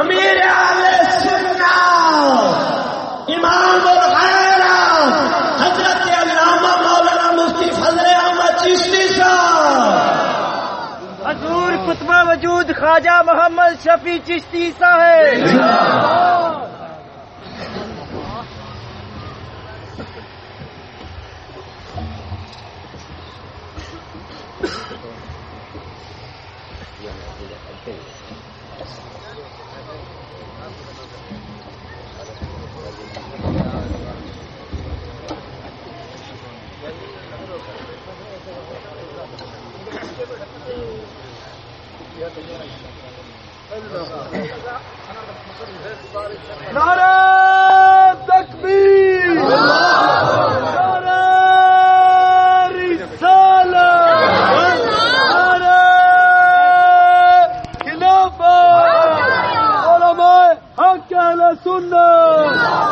امیر عال سننا امام الغیرہ حضرت علامہ مولانا مفتی فضل احمد چشتی صاحب۔ حضور کتبہ وجود خواجہ محمد شفیع چشتی صاحب۔ نعرة تكبير. نعرة رسالة. نعرة خلافة. علماء حق أهل السنة.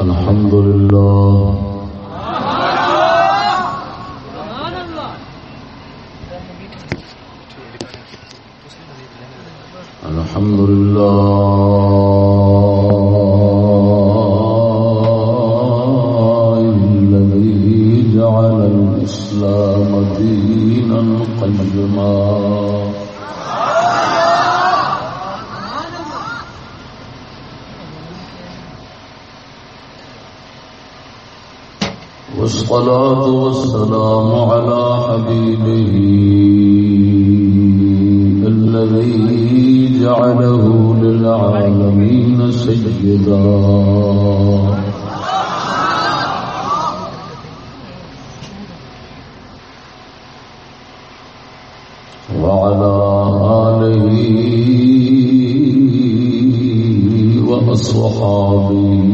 الحمد لله الحمد لله والصلاة والسلام على حبيبه الذي جعله للعالمين سيدا. وعلى آله وأصحابه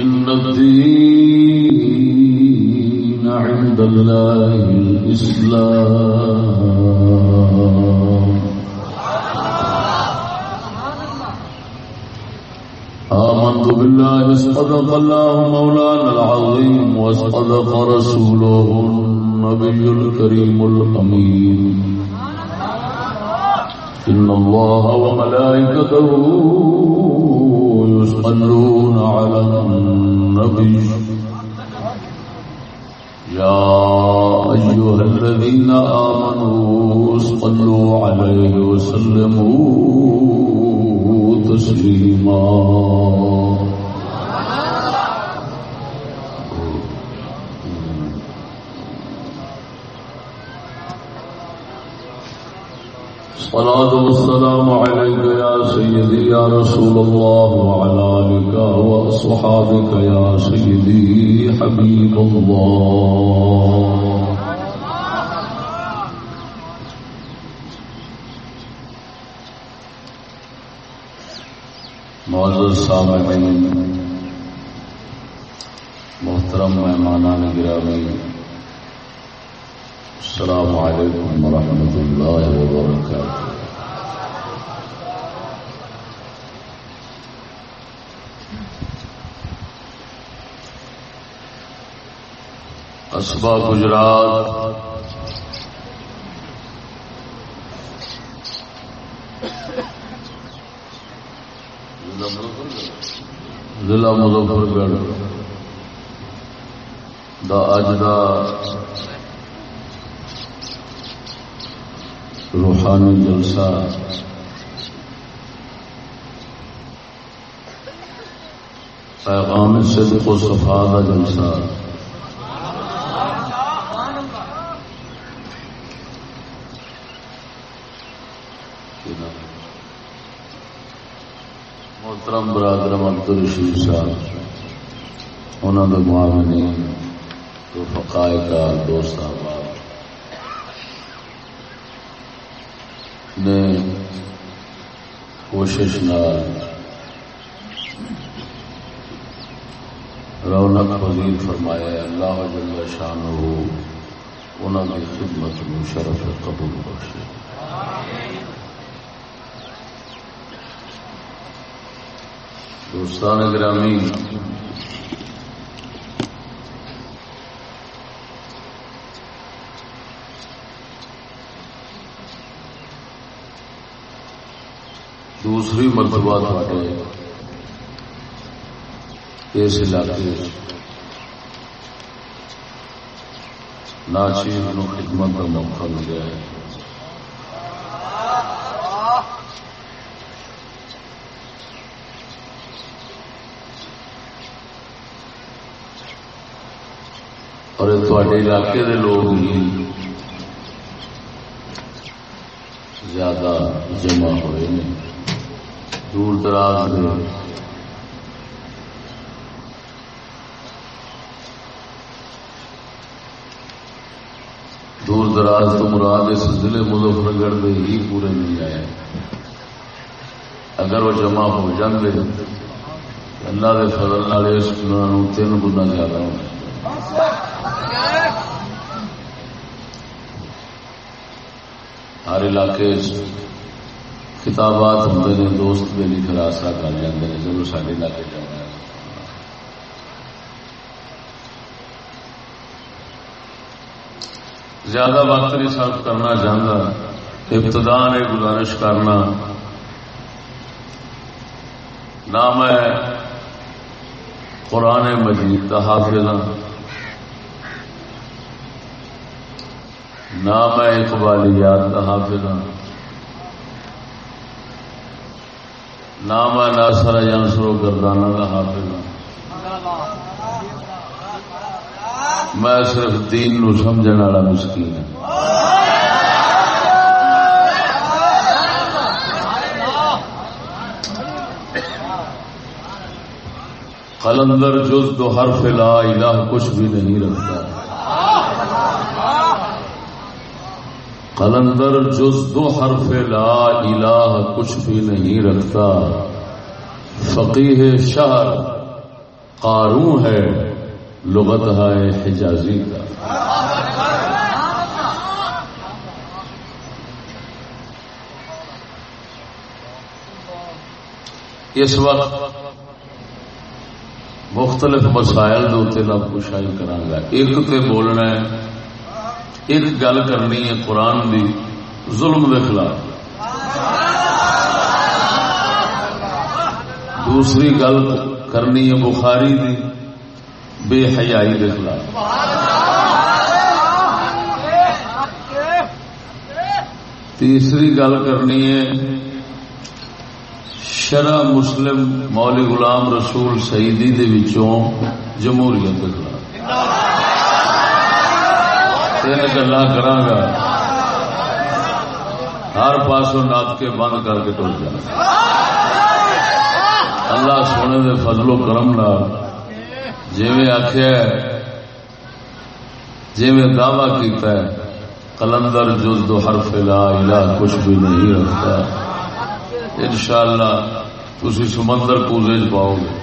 إن الدين عند الله الإسلام. آمنت بالله، صدق الله مولانا العظيم، وصدق رسوله النبي الكريم الأمين. إن الله وملائكته يصلون على النبي. يا أيها الذين آمنوا صلوا عليه وسلموا تسليما. الصلاة والسلام عليك يا سيدي يا رسول الله وعلى آلك وأصحابك يا سيدي حبيب الله. معزز سامعین، محترم مہمانان گرامی السلام علیکم ورحمۃ اللہ وبرکاتہ۔ اسبا گجرات۔ ضلع مظفر گڑھ۔ دا اج دا روحانی جلسہ۔ پیغام صدق و صفا کا جلسہ۔ محترم برادر عبد الرشید صاحب، انہوں نے معاونین تو فقائے کا دوست احباب نے کوشش نال رونق پذیر فرمایا، اللہ جل شان ہو انہوں کی خدمت میں شرف قبول بخشے۔ دوستان گرامی۔ دوسری مرتبہ تھے اس علاقے ناچیز خدمت کا موقع ملیا ہے۔ تھوڑے علاقے دے لوگ ہی زیادہ جمع ہوئے ہیں دور دراز میں دور دراز تو مراد اس ضلع مظفر گڑھ میں ہی پورے نہیں آئے اگر وہ جمع ہو جاتے اللہ کے فضل والے تین گنا زیادہ ہونا ہر علاقے کتابات ہوں دوست بھی لکھ راسا کر جاتے ہیں جب سارے علاقے جانا زیادہ وقت نہیں صرف کرنا چاہتا ابتدا نے گزارش کرنا۔ نہ میں قرآن مجید کا حافظ۔ ہوں نہ میں اقبالیات کا حافظ ہوں نہ میں ناسر ینسر و گردانہ کا حافظ ہوں میں صرف دین نو سمجھنے والا مسکین ہوں قلندر جز دو حرف لا الہ کچھ بھی نہیں رکھتا۔ قلندر جز دو حرف لا الہ کچھ بھی نہیں رکھتا۔ فقیح شہر قارون ہے، لغت ہے حجازی کا۔ اس وقت مختلف مسائل کے اتنے کشائی کرا ایک تے بولنا ہے ایک گل کرنی ہے قرآن دی، ظلم کے خلاف۔ دوسری گل کرنی ہے بخاری دی، بے حیائی کے خلاف۔ تیسری گل کرنی ہے شرع مسلم مولی غلام رسول شہیدی دے وچوں جمہوریت کے خلاف۔ تین گلا کرا گا۔ ہر پاسوں نات کے بند کر کے ٹر جانا اللہ سونے دے فضل و کرم نال جیویں آخیا جیویں دعوی کیتا ہے کلندر جز دو حرف لا الہ کچھ بھی نہیں رکھتا۔ انشاءاللہ تسی سمندر پوزے چ پاؤ گے۔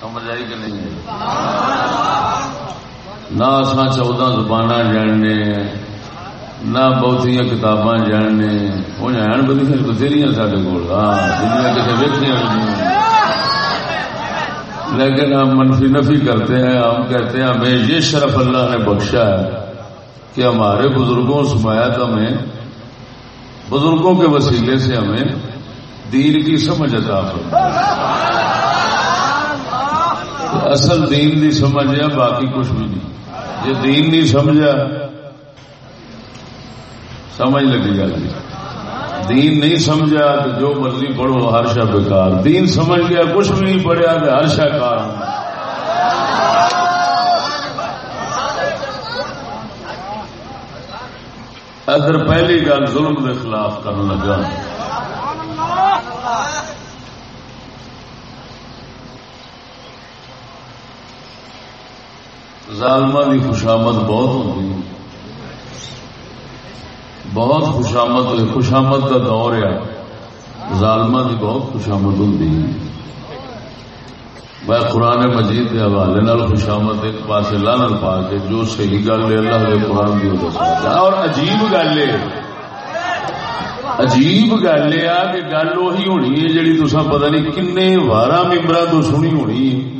سمجھ آئی کہ نہیں؟ نہ اصا چودہ زبان جاننے، نہ بہت کتاباں جاننے۔ وہ جان بتھیری سارے کو دنیا کتنے ویکیا لیکن ہم منفی نفی کرتے ہیں، ہم کہتے ہیں ہمیں یہ شرف اللہ نے بخشا ہے کہ ہمارے بزرگوں سمایت ہمیں، بزرگوں کے وسیلے سے ہمیں دین کی سمجھ عطا اصل دین دی سمجھ ہے باقی کچھ بھی نہیں۔ یہ دین نہیں سمجھا، سمجھ لگی جاتی دین نہیں سمجھا تو جو مرضی پڑھو، ہر شا بیکار۔ دین سمجھ گیا کچھ بھی نہیں پڑھیا تو ہر شا کار۔ اگر پہلی گل ظلم کے خلاف کرنے لگا۔ ظالمہ کی خوشامد بہت ہوتی بہت خوشامد خوشامد کا دور ہے۔ ظالمہ کی بہت خوشامد ہوتی میں قرآن مجید کے حوالے نال خوشامد ایک پاس لانل پا کے جو صحیح گل ہے اللہ کے قرآن کی وجہ اور عجیب گل ہے۔ عجیب گل ہے کہ گل وہی ہونی ہے جی تصا پتا نہیں کن بارہ ممبر تو سنی ہونی ہے۔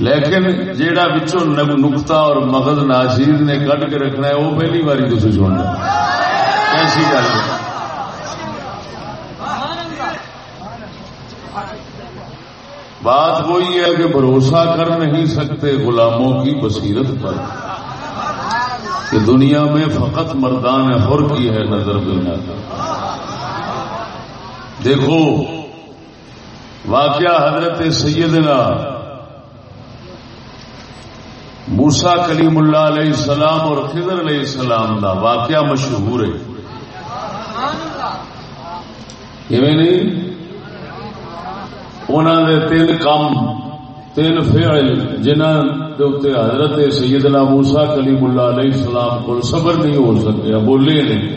لیکن جیڑا بچوں نقتا اور مغز ناشید نے کٹ کے رکھنا ہے، وہ پہلی باری تھی سننا ایسی گل ہے۔ بات وہی ہے کہ بھروسہ کر نہیں سکتے غلاموں کی بصیرت پر۔ کہ دنیا میں فقط مردان حر کی ہے نظر بنا دیکھو، واقعہ حضرت سیدنا موسا کلیم اللہ علیہ السلام اور خضر علیہ السلام کا واقعہ مشہور ہے۔ نہیں؟ انہوں نے تین کام تین فعل جنہ کے حضرت سیدنا موسا کلیم اللہ علیہ السلام کو صبر نہیں ہو سکے بولے نہیں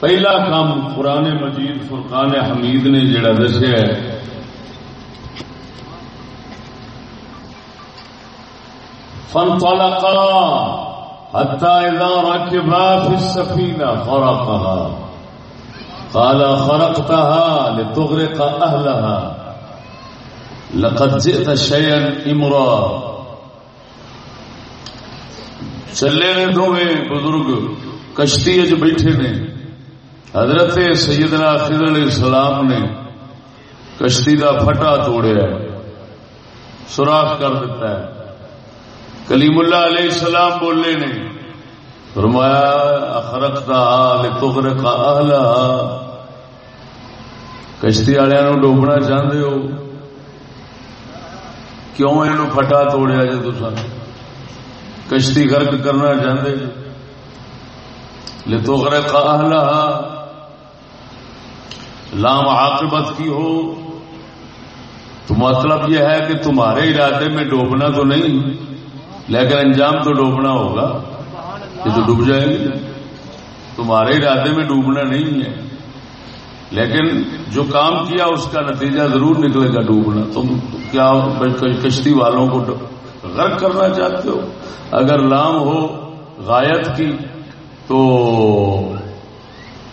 پہلا کام قرآن مجید فرقان حمید نے جڑا دسیا ہے۔ فانطلقا حتى إذا ركبا في السفينة خرقها. قال خرقتها لتغرق أهلها. لقد جئت شيئا امرا چلے نے دونوں بزرگ کشتی اچ بیٹھے نے۔ حضرت سیدنا خضر علیہ السلام نے کشتی دا پھٹا توڑیا سوراخ کر دیتا ہے۔ کلیم اللہ علیہ السلام بولے نے، فرمایا اخرقتا لتغرق اہلا کشتی والوں ڈوبنا چاہتے ہو۔ کیوں یہ پھٹا توڑیا جی تو کشتی غرق کرنا چاہتے لتغرق اہلا لام عاقبت کی ہو۔ تو مطلب یہ ہے کہ تمہارے ارادے میں ڈوبنا تو نہیں۔ لیکن انجام تو ڈوبنا ہوگا، یہ تو ڈوب جائیں گے۔ تمہارے ارادے میں ڈوبنا نہیں ہے۔ لیکن جو کام کیا اس کا نتیجہ ضرور نکلے گا ڈوبنا۔ تم کیا کشتی والوں کو غرق کرنا چاہتے ہو؟ اگر لام ہو غایت کی، تو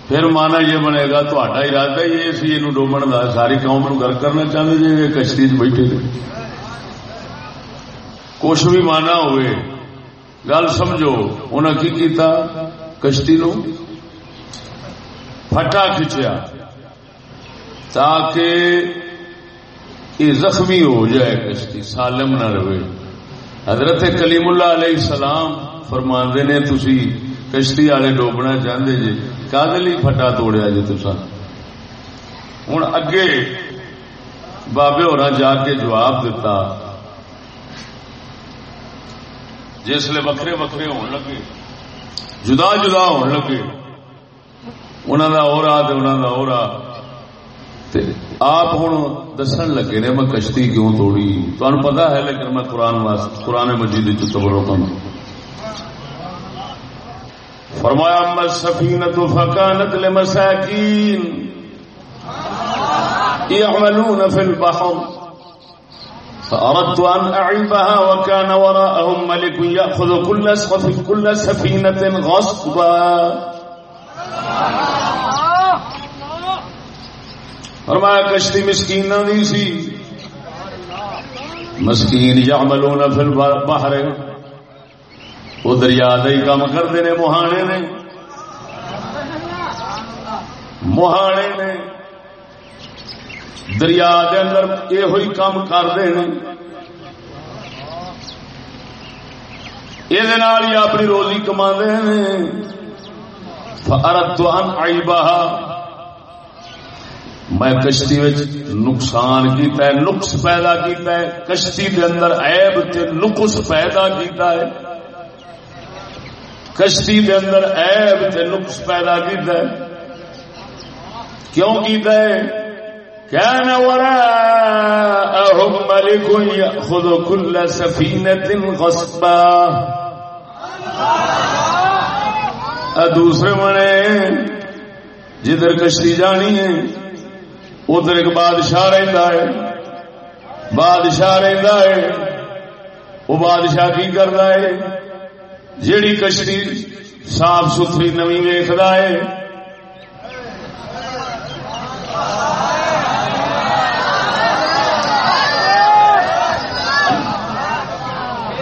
پھر مانا یہ بنے گا تو ارادہ ہی سی یہ ڈوبن کا ساری قوم نو کرنا چاہتے جی کشتی بیٹھے کچھ بھی مانا ہوئے، گل سمجھو انہیں کی کیتا؟ کشتی نو؟ پھٹا کھچیا، تاکہ یہ زخمی ہو جائے کشتی، سالم نہ رہے۔ حضرت کلیم اللہ علیہ السلام فرماندے نے، تسی کشتی والے ڈوبنا چاہتے جی کدل ہی پھٹا توڑیا جی تسا ہوں اگے بابے ہورا جا کے جواب دیتا جسے وکھرے وکھرے ہون لگے۔ جدا جدا ہون لگے۔ انہوں کا اور انہوں کا اور آپ ہوں دسن لگے نے میں کشتی کیوں توڑی تمہیں پتا ہے لیکن میں قرآن قرآن مجید چبڑوں کا فرمایا مت سفینت فکانت لمساکین۔ يعملون في البحر۔ فأردت أن أعيبها وكان وراءهم ملك يأخذ كل صف كل سفينة غصبا. فرمایا، کشتی مسکین دی سی. مسکین یا ملو نہ پھر وہ دریا ہی کام کرتے نے مہانے نے. مہانے نے. دریا دے اندر یہ ہوئی کام کرتے ہیں۔ یہ اپنی روزی کما ہیں۔ فرت تو ان آئی باہ میں کشتی نقصان کیتا ہے، نقص پیدا کیتا ہے۔ کشتی دے اندر عیب تے نقص پیدا کیتا ہے۔ کشتی دے اندر عیب تے نقص پیدا کیتا ہے۔ کیوں کیتا ہے؟ كان وراءهم ملك يأخذ كل سفينة غصبا. دوسرے منے، جدھر کشتی جانی ہے، ادھر ایک بادشاہ رہتا ہے۔ بادشاہ رہتا ہے، وہ بادشاہ کی کرتا ہے؟ جیڑی کشتی صاف ستھری نوی ویخد ہے۔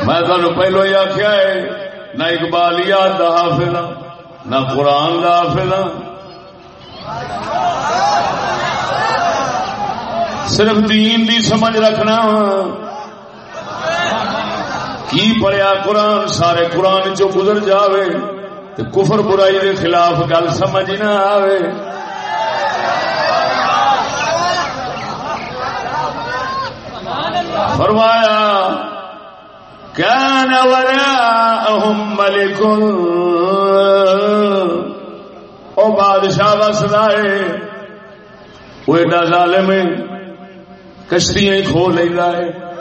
میں تمہیں پہلو ہی آخیا ہے، نہ اقبال یاد کا حافظ ہاں، نہ قرآن کا حافظ ہاں۔ صرف دین دی سمجھ رکھنا ہاں۔ کی پڑھیا قرآن، سارے قرآن چو گزر جاوے تو کفر برائی کے خلاف گل سمجھ نہ آوے۔ فرمایا كان وراءهم ملك. او بادشاہ وسدا ہے وہ ایڈا ظالم ہے، کشتیاں کھو لینا ہے۔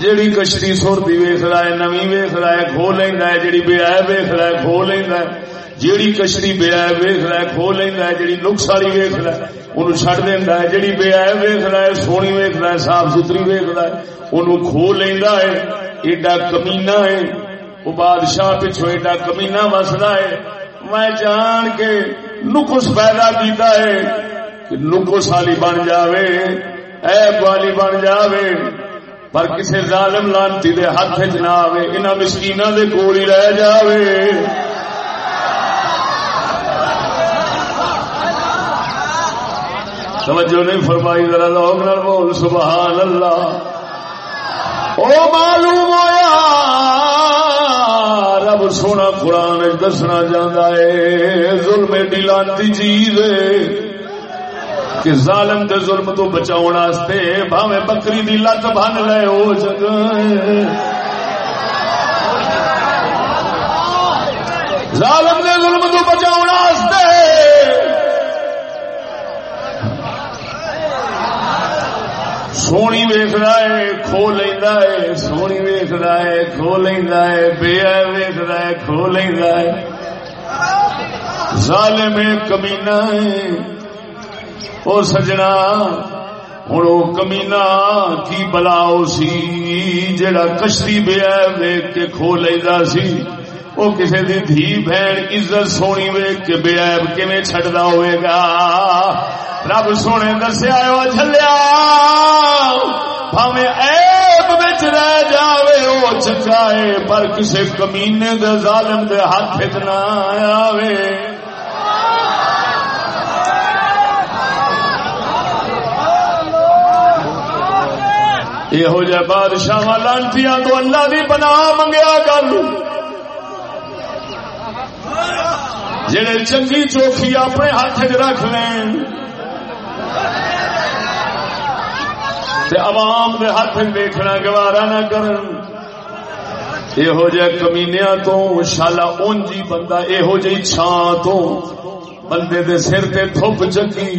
جیڑی کشتی سرتی ویخ رہا ہے نوی ویخ رہا ہے کھو لینا ہے، جیڑی بے ویخ رہا ہے کھو لینا ہے۔ جیڑی کشتی بے آئے ویخ رہا کھو لینا ہے، جیڑی نقص والی ویخ رہا ہے انہوں چڈ دینا ہے۔ جیڑی بے آئے ویخ رہا سونی ویخ رہا صاف ستھری ویخ رہا ہے انہوں کھو لینا ہے۔ ایڈا کمینا ہے۔ وہ بادشاہ پچھو ایڈا کمینا وسدا ہے۔ میں جان کے نقص پیدا کیتا ہے کہ نقص والی بن جاوے ایب والی بن جاوے۔ پر کسی ظالم لانتی دے ہاتھ چ نہ آئے انہوں مسکین دے کول ہی رہ جاوے۔ توجہ نہیں فرمائی، ذرا لوگ بول سبحان اللہ او معلوم ہوا رب سونا قرآن دسنا چاہتا ہے، ظلم ایڈی لانتی چیز کہ ظالم دے ظلم تو بچاؤ واسطے بھاوے بکری دی لت بن لے ہو سکے ظالم دے ظلم تو بچاؤ واسطے سونی ویخ ہے، کھو لینا ہے، سونی ویخ ہے، کھو لینا ہے، بے ویخ ہے، کھو لینا ہے۔ ظالم کمینا ہے۔ او سجنا ہوں وہ کمینا کی بلاؤ سی جڑا کشتی بے ویک کے کھو لینا سی۔ وہ کسی دی دھی بہن عزت سونی ویک کے بے عیب کیویں چھڈدا ہوئے گا؟ رب سونے دسیا چلیا پاوے ایب بچ رہ جاوے وہ چکائے، پر کسی کمینے دے ظالم دے ہاتھ نہ آوے۔ یہ جہ بادشاہ لانتی تو اللہ دی بنا منگیا کر۔ جڑے چنگی چوکھی اپنے ہاتھ چ رکھ لیں عوام دے ہاتھ دیکھنا گوارا نہ کرن یہو جہ کمینیا تو شالا اونجی بندہ، یہو جی چھان تو بندے دے سر تے تھوپ چکی۔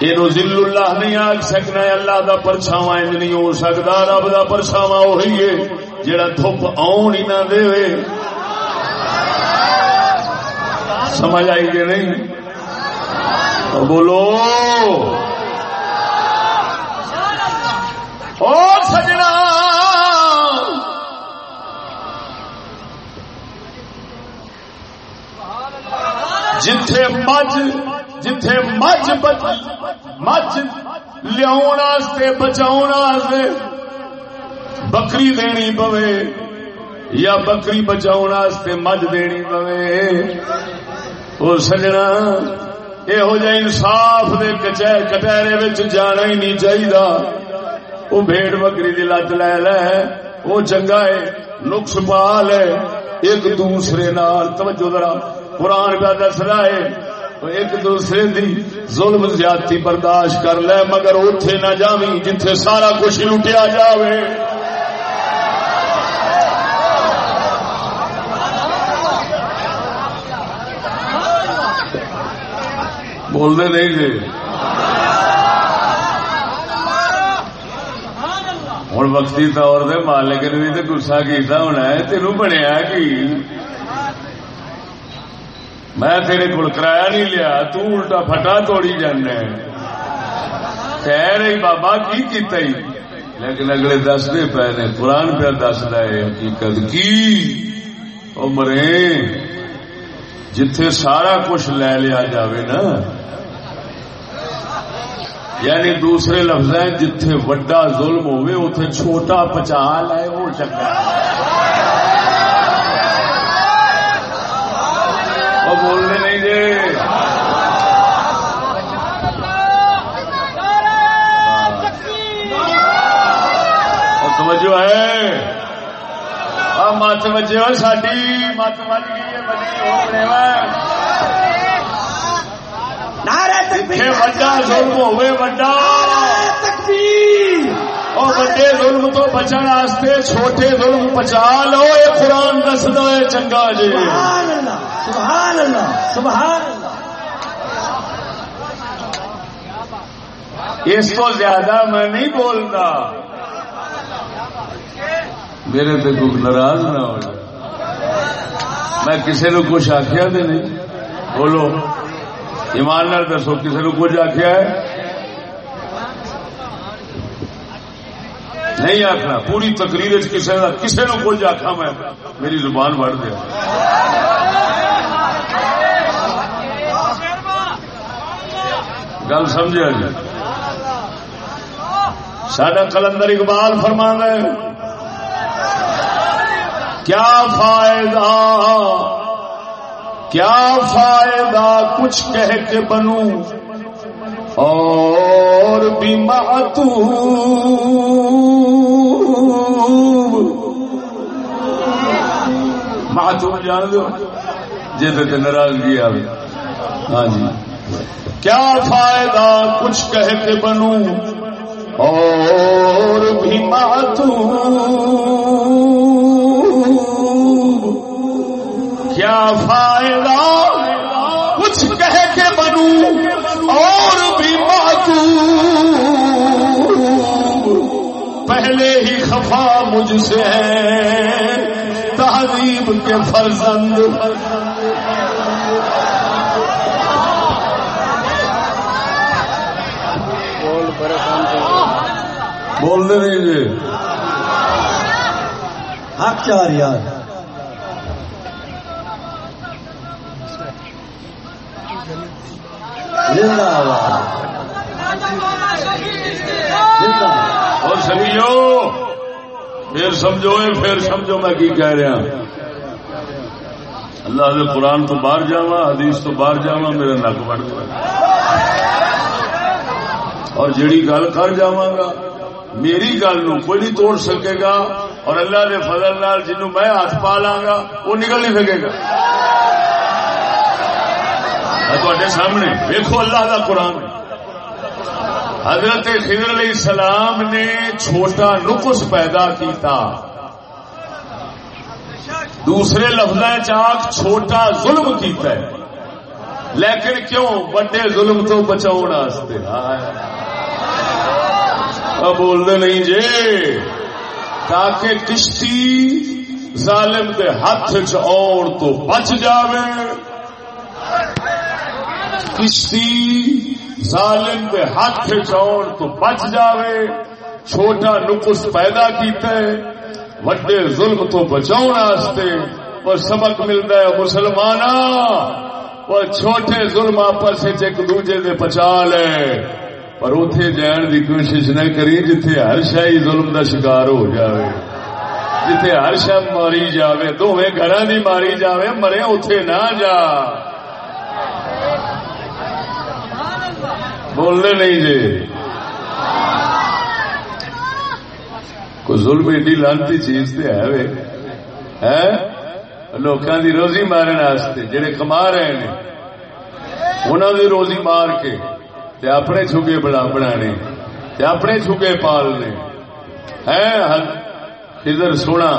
یہ ضل اللہ نہیں آگ سکنا اللہ دا پرچھاوا انج نہیں ہو سکتا رب دا پرچھاوا وہی ہے جڑا تھوپ آن ہی نہ دے۔ سمجھ آئی کہ نہیں؟ بولو۔ اور سجنا۔ جتھے مجھ جتھے مجھ مجھ لیا بچاؤ بکری دینی پوے یا بکری بچاؤ مجھ دینی پوے۔ وہ سجنا یہو جہ انصاف دے کٹہرے جانا ہی نہیں چاہیے وہ بھیڑ بکری کی لت لے لے وہ چنگا ہے نقص پال ہے ایک دوسرے نال توجہ ذرا قرآن کا دس رہا ہے ایک دوسرے دی ظلم زیادتی برداشت کر لے مگر اتے نہ جاوی جتھے سارا کچھ لٹیا جاوے بولتے نہیں جی ہوں وقتی طور سے مالک نے بھی تو گسا کیتا ہونا ہے تینوں بنیا کی میں تیرے کو کرایہ نہیں لیا تو الٹا پھٹا توڑی جانا کہہ رہی بابا کی کیتا ہی لیکن اگلے دستے پے نے قرآن پہ دس رہے حقیقت کی مرے جتھے سارا کچھ لے لیا جاوے نا یعنی دوسرے لفظ جتھے وڈا ظلم ہوئے اتے چھوٹا پچا لائے وہ چنگا وہ بولنے نہیں جی توجہ ہے۔ مت بجے ہو ساری مت بج گئی ہے وڈا ظلم ہوئے وڈا۔ اور وڈے ظلم تو بچن واسطے چھوٹے ظلم بچا لو یہ قرآن دو چنگا جی۔ سبحان اللہ سبحان اللہ اس کو زیادہ میں نہیں بولتا۔ میرے تے کوئی ناراض نہ ہو میں کسی نے کچھ آخیا تو نہیں۔ بولو۔ ایمان نال دسو کسی نے کچھ آخیا ہے؟ نہیں آخنا پوری تقریر کسی کا کسی نے کچھ آخا میں، میری زبان بڑھ دیا گل سمجھا جی سڈا کلندر اقبال فرما ہے، کیا فائدہ کیا فائدہ کچھ کہہ کے بنوں اور بھی ماتو ماتو جان دو جی تو ناراضگی آ ہاں جی۔ کیا فائدہ کچھ کہہ کے بنوں اور بھی ماتو فائدہ، کچھ کہہ کے بنوں اور بھی باتوں پہلے ہی خفا مجھ سے ہے، تہذیب کے فرزند۔ بول دے نہیں جی۔ حق چار یار۔ اور سمجھو، پھر سمجھو پھر سمجھو میں کی کہہ رہا۔ اللہ کے قرآن تو باہر جا حدیث تو باہر جا میرا نک بڑھ اور جیڑی گل کر جا گا، میری گل نو کوئی نہیں توڑ سکے گا۔ اور اللہ کے فضل نال جنوں میں ہاتھ پا لا گا، وہ نکل نہیں سکے گا۔ تے سامنے۔ دیکھو اللہ کا قرآن۔ حضرت خضر علیہ السلام نے چھوٹا نقص پیدا کیتا۔ دوسرے لفظ چاک چھوٹا ظلم کیتا ہے۔ لیکن کیوں؟ بڑے ظلم تو بچاؤ واسطے بولتے نہیں جی تاکہ کشتی ظالم کے ہاتھ چ تو بچ جاوے۔ کشتی ظالم کے ہاتھ چاؤ تو بچ جاوے، چھوٹا نقص پیدا کیتا ہے، وڈے ظلم تو بچاؤ واسطے اور سبق ملتا ہے مسلمان وہ چھوٹے ظلم آپس ایک دوجے دے پچا لے پر اتے جان دی کوشش نہ کری جتھے ہر شاہی ظلم دا شکار ہو جاوے۔ جتھے ہر شب ماری جاوے دونوں گھر دی ماری جاوے، مرے اتے نہ جا۔ بولنے نہیں جی۔ کوئی ظلم ایڈی لانتی چیز تے ہے وے۔ ہے لوکاں دی روزی مارن واسطے جڑے کما رہے ہیں انہوں دی روزی مار کے تے اپنے چھگے بنا بنانے، تے اپنے چھگے پالنے۔ ہے خضر سونا۔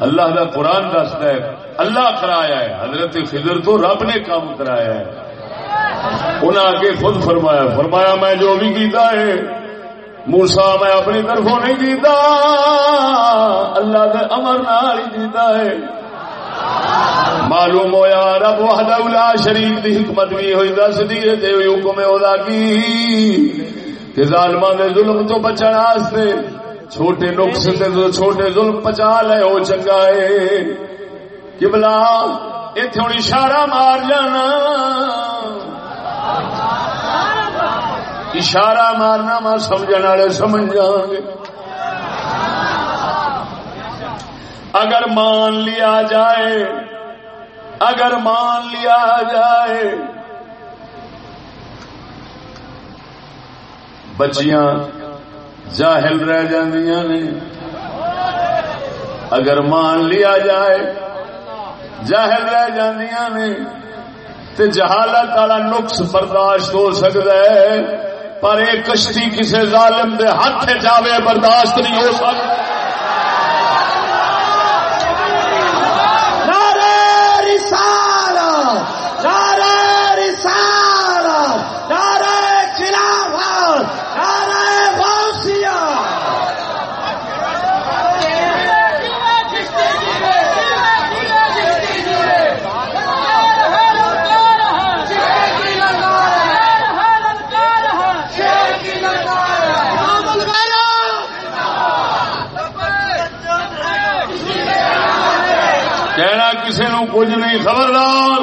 اللہ دا قرآن دستا ہے، اللہ کرایا ہے۔ حضرت خضر تو رب نے کام کرایا ہے۔ انہیں آگے خود فرمایا فرمایا میں جو بھی کیتا ہے موسا میں اپنی طرفوں نہیں کیتا، اللہ کے امر نال ہی کیتا ہے۔ معلوم ہوا رب وحدہ لا شریف دی حکمت بھی ہوئی، دس دی تے حکم اولا کی، کہ ظالماں دے ظلم تو بچن واسطے چھوٹے نقص تے چھوٹے ظلم پچا لے، او چنگا ہے۔ کہ بلا ایتھے ہن اشارہ مار جانا۔ اشارہ مارنا ماں سمجھ والے سمجھ جان گے۔ اگر مان لیا جائے، اگر مان لیا جائے، بچیاں جاہل رہ جاندیاں نے۔ اگر مان لیا جائے، جاہل رہ جاندیاں نے۔ تے جہالت والا نقص برداشت ہو سکتا ہے، پر ایک کشتی کسی ظالم دے ہاتھ جاوے برداشت نہیں ہو سکتا۔ نعرہ رسالت کہنا کسی نو کچھ نہیں، خبردار۔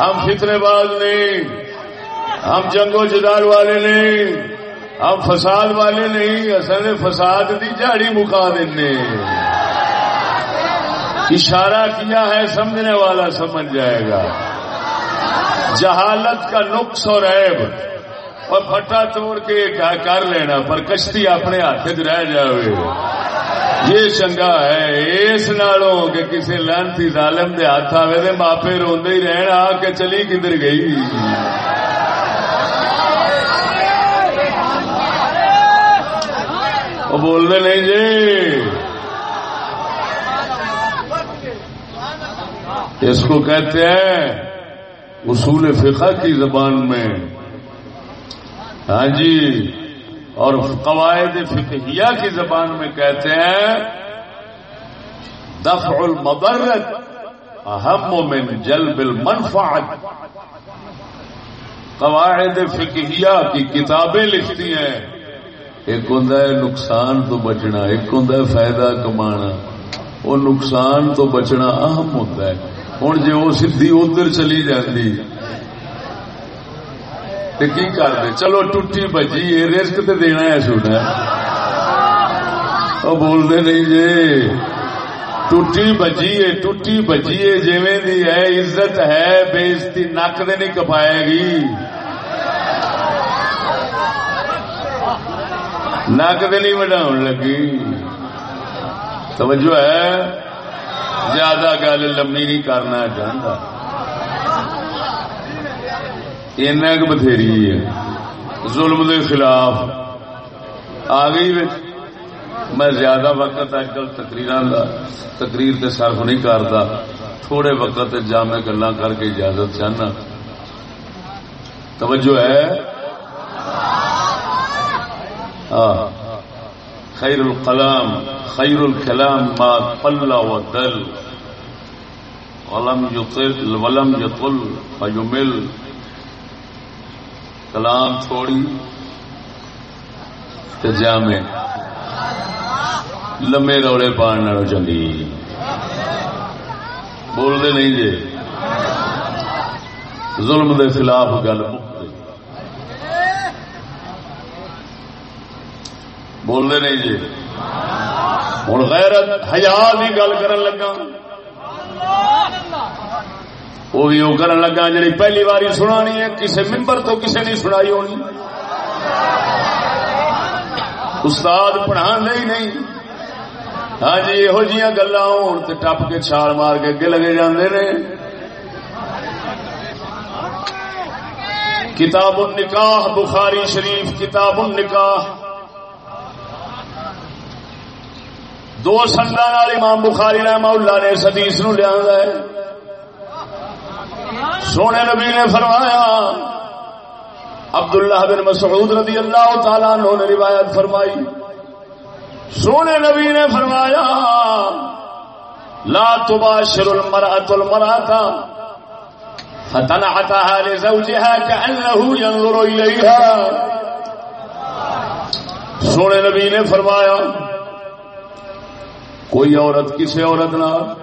ہم فتنے باز نہیں، ہم جنگو جدال والے نہیں، ہم فساد والے نہیں، اصل فساد دی جاڑی مکا دینے۔ اشارہ کیا ہے سمجھنے والا سمجھ جائے گا۔ جہالت کا نقص اور عیب۔ اور پھٹا توڑ کے کر لینا، پر کشتی اپنے ہاتھ رہ جائے یہ چنگا ہے اس نالوں کہ کسی لانتی ظالم دے ہاتھ آئے دے ماپے روندے ہی رہن آ کے چلی کدھر گئی وہ بولتے نہیں جی اس کو کہتے ہیں اصول فقہ کی زبان میں ہاں جی اور قواعد فقہیہ کی زبان میں کہتے ہیں، دفع المضرت اہم من جلب المنفعت۔ قواعد فقہیہ کی کتابیں لکھتی ہیں، ایک ہوں نقصان تو بچنا، ایک ہوں فائدہ کمانا۔ وہ نقصان تو بچنا اہم ہوتا ہے۔ ہوں جی وہ سدھی ادھر چلی جاتی تے کی کر دے چلو ٹوٹی بجی یہ رسک تے دینا ہے سونا وہ بولتے نہیں جی ٹوٹی بجی ہے ٹوٹی بجی ہے جویں دی ہے عزت ہے بےزتی نک دے نہیں کپائے گی نک دے نہیں وڈا لگی توجہ ہے زیادہ گل لمبی نہیں کرنا چاہتا ایک بتھیری ہے ظلم دے خلاف آ گئی میں زیادہ وقت اج کل تقریر تقریر تے صرف نہیں کرتا تھوڑے وقت جامع گلا کر کے اجازت چاہنا توجہ ہے خیر القلام خیر الکلام ما قل و دل ولم یطل ولم یطل فیمل کلام چھوڑی جامع لمے روڑے پان چنگی بولتے نہیں جی ظلم دے خلاف گل بولتے نہیں جی ہوں غیرت ہزار کی گل کر لگا وہ بھی وہ کرن لگا جی پہلی باری سنانی ہے کسی ممبر تو کسی نے سنائی ہونی۔ استاد پڑھا ہی نہیں۔ ہاں جی یہو جی گلا ٹپ کے چھال مار کے اگے لگے جاندے نے۔ کتاب النکاح، بخاری شریف کتاب النکاح۔ دو سندا امام بخاری رحمہ اللہ نے اس حدیث نو لیا ہے۔ سونے نبی نے فرمایا، عبداللہ بن مسعود رضی اللہ تعالیٰ عنہ نے روایت فرمائی۔ سونے نبی نے فرمایا، لا تباشر المرأة المرأة، فتنعتها لزوجها كأنه ينظر إليها۔ سونے نبی نے فرمایا، کوئی عورت کسی عورت نہ،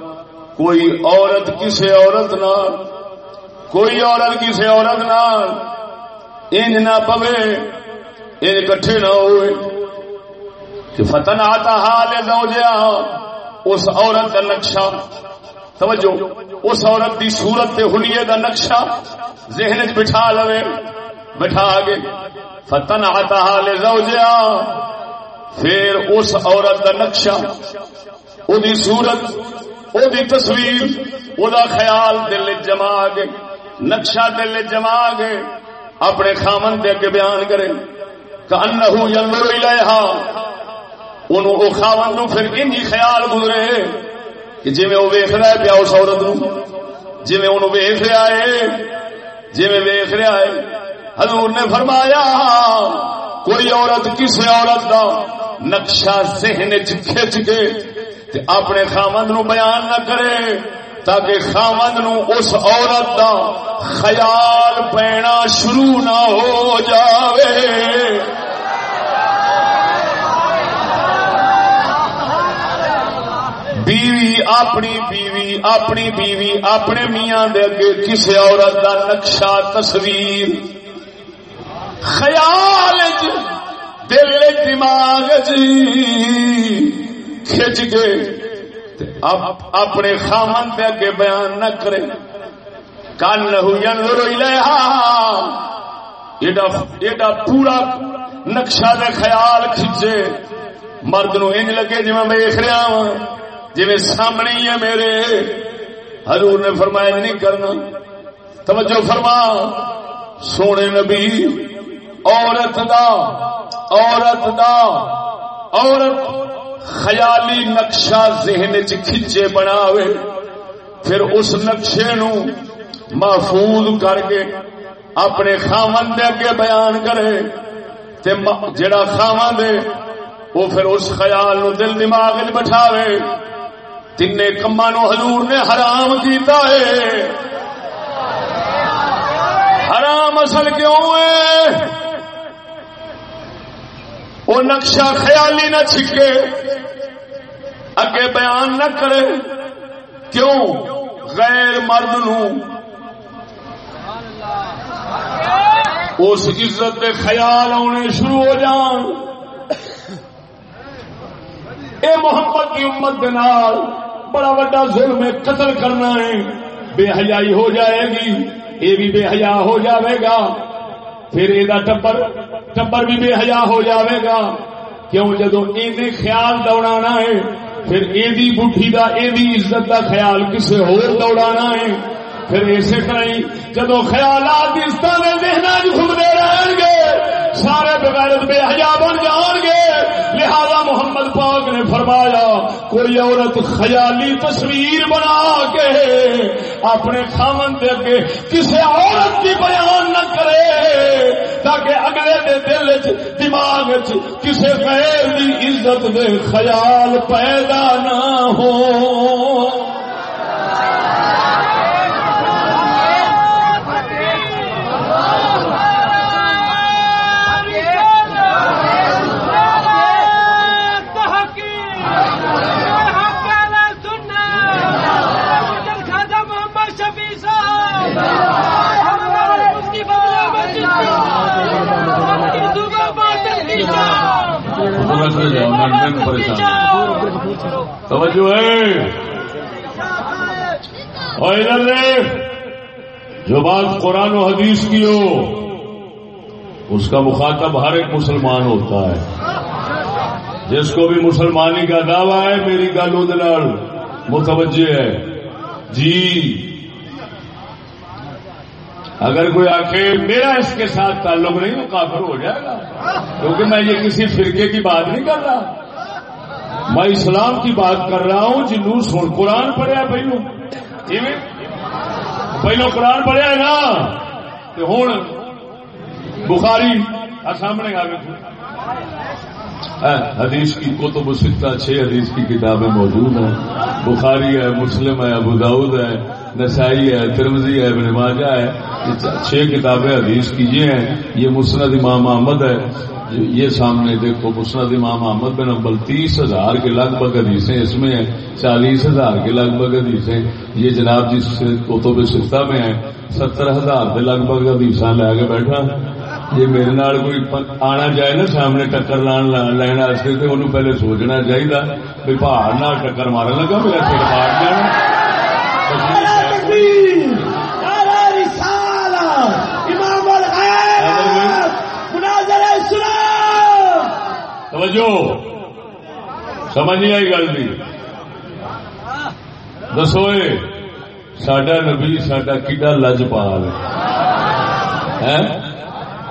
کوئی عورت کسی عورت نہ کوئی عورت کسی عورت نہ انج نہ پوے، انج کٹھے نہ ہوئے۔ کہ فتن آتا حال زوجیا، اس عورت کا نقشہ۔ توجہ، اس عورت دی صورت تے حلیے دا نقشہ ذہن وچ بٹھا لوے، بٹھا کے فتن آتا حال زوجیا، پھر اس عورت دا نقشہ، او دی صورت، او دی تصویر، او دا خیال دل جما کے۔ نقشہ دل جما کے اپنے خامن دے اگے بیان کرے۔ کانہو ینظر الیہا۔ اونوں او خاون نو پھر انہی خیال گزرے کہ جی جویں او ویکھ رہا ہے پیا اس عورت نو۔ جی جویں اونوں ویکھ رہا ہے جی جویں ویکھ رہا ہے۔ حضور نے فرمایا، کوئی عورت کسی عورت دا نقشہ ذہن وچ کھچ کے تے اپنے خامند نو بیان نہ کرے۔ تاکہ خامد نو اس عورت دا خیال پینا شروع نہ ہو جاوے۔ بیوی اپنی بیوی اپنی بیوی، اپنے میاں دے اگے کسی عورت دا نقشہ، تصویر۔ خیال دل دماغ جی کھچ کے اپنے خامن دے اگے بیان نہ کرے کان ایڈا پورا نقشہ دے خیال کھچے۔ مرد نو انج لگے جی میں ویخ رہا ہوں جی سامنے ہی ہے میرے۔ حضور نے فرمایا نہیں کرنا۔ توجہ فرما۔ سونے نبی، عورت دا عورت دا، عورت خیالی نقشہ ذہن کھچے بناوے، پھر اس نقشے نو محفوظ کر کے اپنے خامن دے اگے بیان کرے، تے جڑا خامن دے وہ پھر اس خیال نو دل دماغ بٹھاوے۔ تین کما نو حضور نے حرام کیتا ہے۔ حرام اصل کیوں ہے؟ وہ نقشہ خیالی نہ چھکے، اگے بیان نہ کرے۔ کیوں؟ غیر مرد نو۔ اس عزت کے خیال آنے شروع ہو جان۔ اے محمد کی امت کے نال بڑا بڑا ظلم قتل کرنا ہے۔ بے حیائی ہو جائے گی، یہ بھی بے حیا ہو جاوے گا۔ پھر یہ ٹبر ٹبر بھی بے حیا ہو جاوے گا۔ کیوں؟ جدو اینے خیال دوڑانا ہے، پھر یہ بڈھی کا یہ عزت دا خیال کسے اور دوڑانا ہے۔ پھر اسی طرح ہی جدو خیالات اس طرح ذہن گھومتے رہن گے سارے بغیر بے حیا بن جان گے لہذا محمد پاک نے فرمایا، کوئی عورت خیالی تصویر بنا کے اپنے خامن دے کے کسی عورت کی بیان نہ کرے، تاکہ اگلے دے دل چ دماغ چ کسی غیر دی عزت دے خیال پیدا نہ ہو۔ اور جو بات قرآن و حدیث کی ہو، اس کا مخاطب ہر ایک مسلمان ہوتا ہے۔ جس کو بھی مسلمانی کا دعویٰ ہے، میری گل ادھر متوجہ ہے۔ جی۔ اگر کوئی آخے میرا اس کے ساتھ تعلق نہیں تو کافر ہو جائے گا۔ کیونکہ میں یہ کسی فرقے کی بات نہیں کر رہا۔ میں اسلام کی بات کر رہا ہوں جنوس ہوں قرآن پڑھیا پہلو پہلو قرآن پڑھیا ہے نا؟ ہوں بخاری سامنے آ حدیث کی کتب سکتا چھ حدیث کی کتابیں موجود ہیں۔ بخاری ہے، مسلم ہے، ابو داود ہے، نسائی ہے ترمزی ہے، ابن ماجہ ہے۔ چھ کتابیں حدیث کی یہ ہیں۔ یہ مسند امام احمد ہے۔ یہ سامنے دیکھو مسند امام احمد بن امبل تیس ہزار کے لگ بھگ حدیثیں اس میں ہیں چالیس ہزار کے لگ بھگ حدیثیں یہ جناب جس کتب سکتا میں ہیں، ستر ہزار کے لگ بھگ حدیث لے کے بیٹھا۔ جی میرے نال کوئی آنا جائے نا سامنے ٹکر لان لینا تو انہوں پہلے سوچنا چاہیے بھی پہاڑ نہ ٹکر مارن لگا، میرا سر مار جانا۔ توجہ۔ سمجھ نہیں آئی گل بھی دسو سڈا نبی سڈا کڈا لجپال ہے؟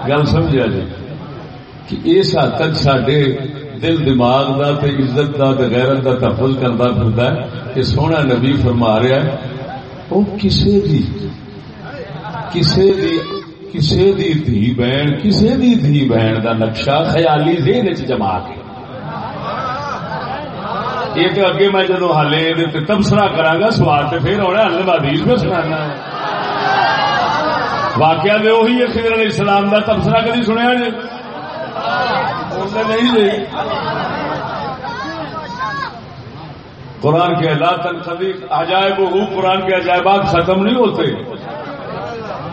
گل سمجھا جی کہ اس حد تک سڈے دل دماغ دا تے عزت دا تے غیرت دا تحفظ کرتا پھرتا ہے کہ سونا نبی فرما رہا ہے وہ کسے دی؟ کسے دی کسے دی دھی بہن، کسے دی دھی بہن دا نقشہ خیالی ذہن چ جما کے۔ یہ تو اگے میں جدو ہالے تبصرہ کرا گا سوال تو پھر ہونا ہل بادیش میں سنانا۔ واقعہ دے وہی ہے خضر علیہ السلام دا تبصرہ کدی سنیا جی نہیں جی قرآن کے اللہ تنقدی عجائب ہو قرآن کے عجائبات ختم نہیں ہوتے۔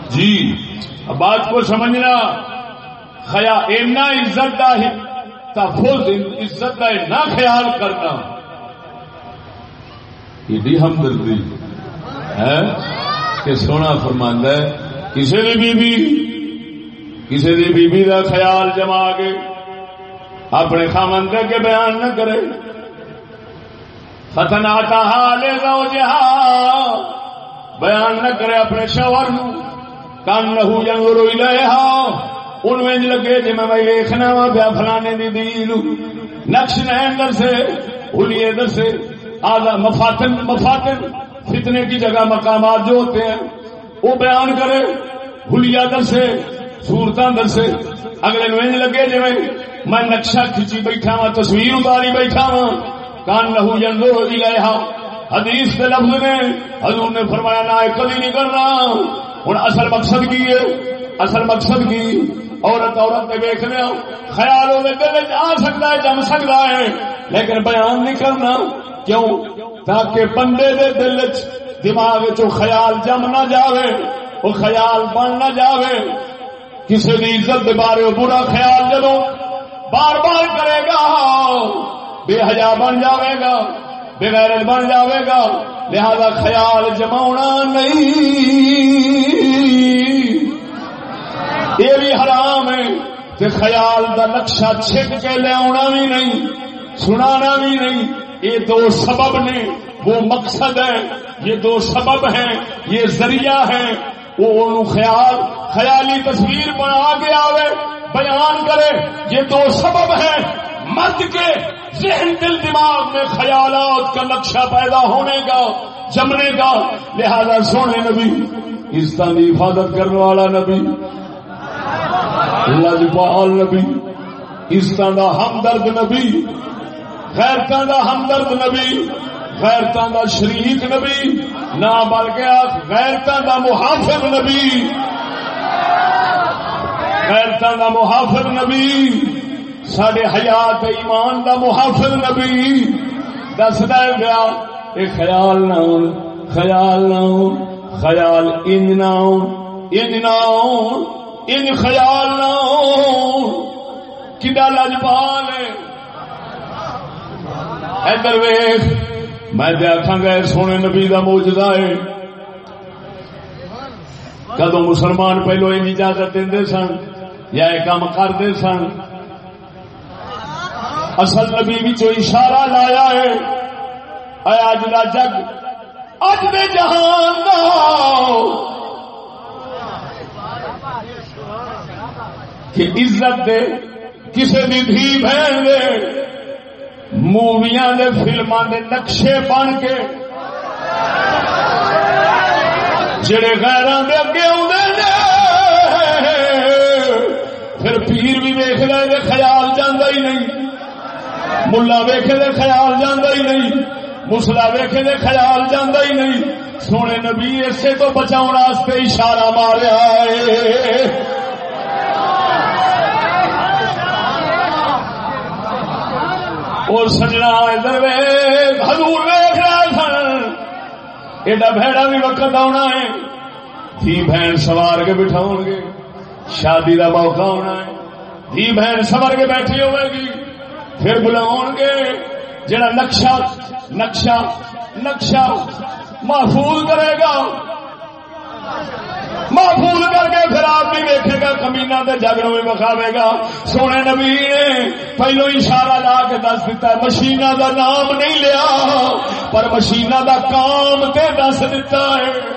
جی۔ بات کو سمجھنا۔ خیا اینا عزت کا تحفظ عزت کا نہ خیال کرنا۔ ایڈی ہمدردی۔ ہے؟ کہ سونا فرماندہ ہے۔ کسی بھی بی بی کسی بھی بی بی کا خیال جما کے اپنے خامن کر کے بیان نہ کرے۔ ختنا حال بیان نہ کرے اپنے شوہر کان نہ ہو جنگ روئی لے ان لگے جی میں ویخنا وا پیا فلانے دی دل نقش نہ سے ہولیے در سے آدھا مفاتن مفاتن۔ فتنے کی جگہ مقامات جو ہوتے ہیں، وہ بیان کرے۔ ہلیا در سے سورتان در سے اگلے نو لگے جی میں نقشہ کھچی بیٹھا وا، تصویر اتاری بیٹھا وا۔ کان لہو جنگو لیا حدیث کے لفظ نے حضور نے فرمایا، نہ کبھی نہیں کرنا۔ ہوں اصل مقصد کی ہے؟ اصل مقصد کی؟ عورت عورت نے ویخنے خیال وہ دل آ سکتا ہے، جم سکتا ہے۔ لیکن بیان نہیں کرنا، کیوں؟ تاکہ بندے دے دل دماغ چ خیال جم نہ جاوے، وہ خیال بن نہ جاوے۔ کسی بھی عزت بارے برا خیال جدو بار بار کرے گا، بے حیا بن جاوے گا۔ بغیر بن جاوے گا، لہذا خیال جما نہیں۔ یہ بھی حرام ہے کہ خیال دا نقشہ چھک کے لیا بھی نہیں، سنانا بھی نہیں۔ یہ دو سبب نے، وہ مقصد ہے، یہ دو سبب ہیں، یہ ذریعہ ہے۔ وہ خیال، خیالی تصویر بنا کے آوے، بیان کرے، یہ دو سبب ہیں۔ مرد کے ذہن دل دماغ میں خیالات کا نقشہ پیدا ہونے کا، جمنے کا، لہذا سونے نبی، اس طرح کی حفاظت کرنے والا نبی، لجپال نبی، اس طرح ہمدرد نبی غیرتوں کا ہمدرد نبی غیرتوں کا شریک نبی، نہ بلکہ غیرتوں کا محافظ نبی۔ غیرتوں کا محافظ نبی۔ سڈے حیات ایمان دا محافظ نبی دس دے گیا یہ خیال نہ ہو خیال نہ ہو خیال انج نہ ہو انج نہ ہو ان خیال نہ ہو کڈا لجپال ہے؟ ادھر ویخ میں آخا گا سونے نبی کا موجودہ ہے۔ کدو مسلمان پہلو اجازت دے سن یا یہ کام کرتے سن؟ اصل نبی بھی اشارہ لایا ہے۔ اے اج کا جگ اج دے جہان کہ عزت دے کسی بھی دھی بہن دے۔ موویاں دے، فلماں دے نقشے بن کے۔ جڑے غیران دے اگے آدھے پھر پیر بھی ویخ لے خیال جانا ہی نہیں۔ ملا ویخے دے خیال جانا ہی نہیں، مسلا ویخے دے خیال جانا ہی نہیں۔ سونے نبی اسے تو بچاؤ اشارہ ماریا ہے۔ اور سجنا ادھر ہزور ویخ رہا سن۔ ایڈا بھڑا بھی وقت آنا ہے۔ دھی بہن سوار کے بٹھاؤ گے، شادی کا موقع ہونا ہے۔ دھی بہن سوار کے بیٹھی ہوئے گی۔ پھر بلاؤ گے، جڑا نقشہ نقشہ نقشہ محفوظ کرے گا۔ محفوظ کر کے پھر آپ بھی دیکھے گا کمینا کے جگڑوں میں بکھاوے گا۔ سونے نبی نے پہلو اشارہ لا کے دس دیتا ہے مشین دا نام نہیں لیا، پر مشین دا کام تے دس دیتا ہے۔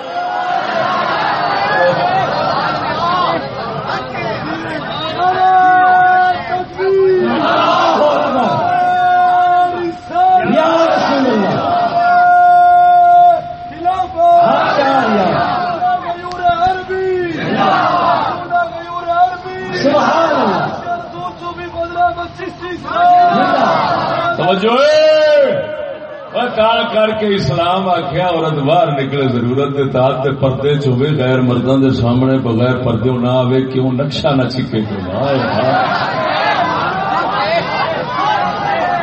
توجہ! کال کر کے اسلام آخیا عورت باہر نکلے ضرورت دے کے تحت پردے چوے غیر مردوں کے سامنے بغیر پردے نہ آئے کیوں نقشہ نہ چھکے کیوں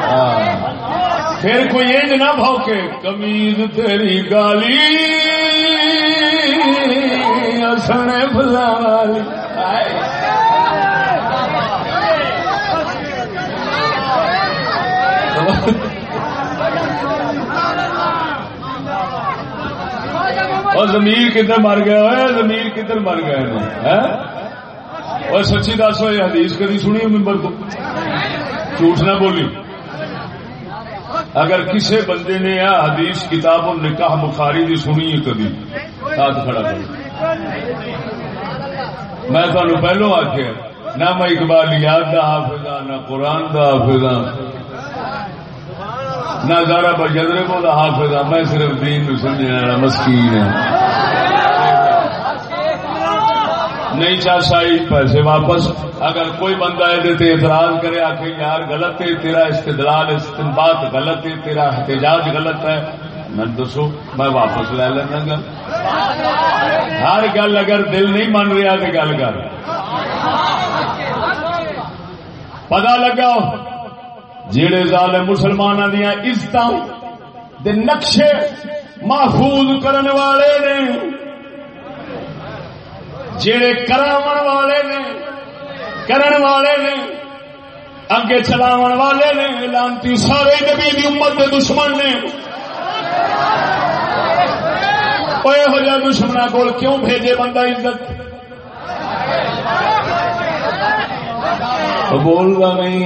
ہاں۔ پھر کوئی انج نہ بھوکے کمیز تیری گالی سنے بلا اور زمین کدھر مر گیا؟ ہے زمین کدھر مر گیا اور سچی دس ہوئے حدیث کدی سنی ممبر کو جھوٹ نہ بولی۔ اگر کسی بندے نے آ حدیث کتاب اور نکاح بخاری دی سنی ہے کبھی ساتھ کھڑا کر میں تمہیں پہلو آخیا نہ میں اقبال یاد کا حافظ ہاں، نہ قرآن کا حافظ ہاں۔ نہ زارا بجدرے کو دا حافظ میں صرف دین نو سمجھنے والا مسکین ہے۔ نہیں چاہ سائی پیسے واپس۔ اگر کوئی بندہ یہ اعتراض کرے آ کے یار، غلط ہے، تیرا استدلال، استنباط غلط ہے، تیرا احتجاج غلط ہے۔ میں دسو، میں واپس لے لینا گا۔ ہر گل اگر دل نہیں من رہا تو گل کر۔ پتا لگا؟ جہے ظالم مسلمانوں دیا عزت دے نقشے محفوظ کرنے والے نے جڑے کراو والے نے، کرن والے نے، اگے چلاو والے نے، لانتی سارے نبی دی امت کے دشمن نے۔ ہو جا دشمنا کول کیوں بھیجے بندہ عزت؟ بولتا نہیں.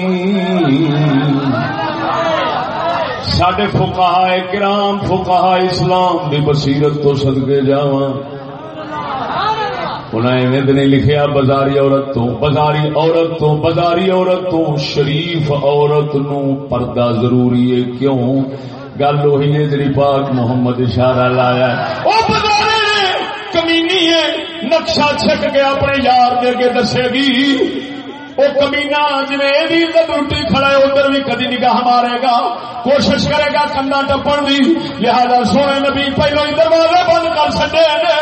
سڈے فکا کرام فکا اسلام دی بصیرت تو سدکے جا انہیں نہیں لکھیا، بازاری عورت تو، بازاری عورت تو، بازاری عورت تو، شریف عورت نو پردہ ضروری ہے. کیوں؟ گل وہی ہے جی پاک محمد اشارہ لایا کمینی ہے، نقشہ چھک کے اپنے یار دے کے دسے گی وہ کمینا جی روٹی کھڑا ہے، ادھر بھی کدی نگاہ مارے گا، کوشش کرے گا کندا ٹپن کی لہٰذا سونے نبی پہلو ہی دروازے بند کر سکے نے۔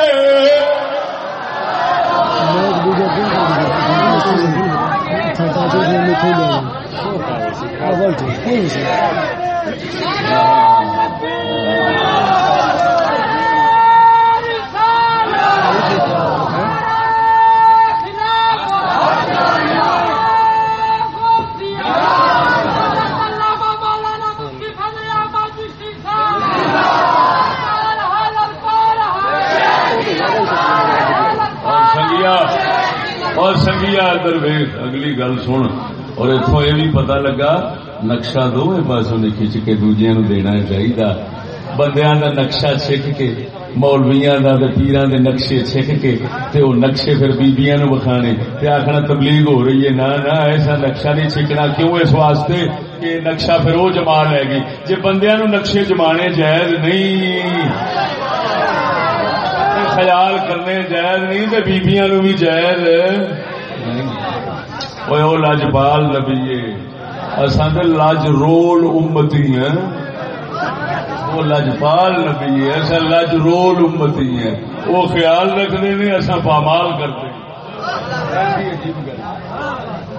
ادھر ویخ اگلی گل سن اور اتوں یہ بھی پتا لگا نقشہ دونوں پاسوں نے کھچ کے دوجے نو دینا چاہیے بندیاں دا نقشہ چھک کے مولویاں دا پیران دے نقشے چھک کے تے وہ نقشے پھر بیبیاں نو تے آخنا تبلیغ ہو رہی ہے نہ نہ ایسا نقشہ نہیں چھکنا کیوں اس واسطے کہ نقشہ پھر وہ جما لے گی جی بندیاں نو نقشے جمانے جائز نہیں خیال کرنے جائز نہیں تے بیبیاں نو بھی جائز وہ لاجپال نبی جی۔ اصل لاج رول امتی ہیں۔ وہ لجپال نبی جی، ہے ایسا لج رول امتی ہے وہ خیال رکھتے ہیں ایسا پامال کرتے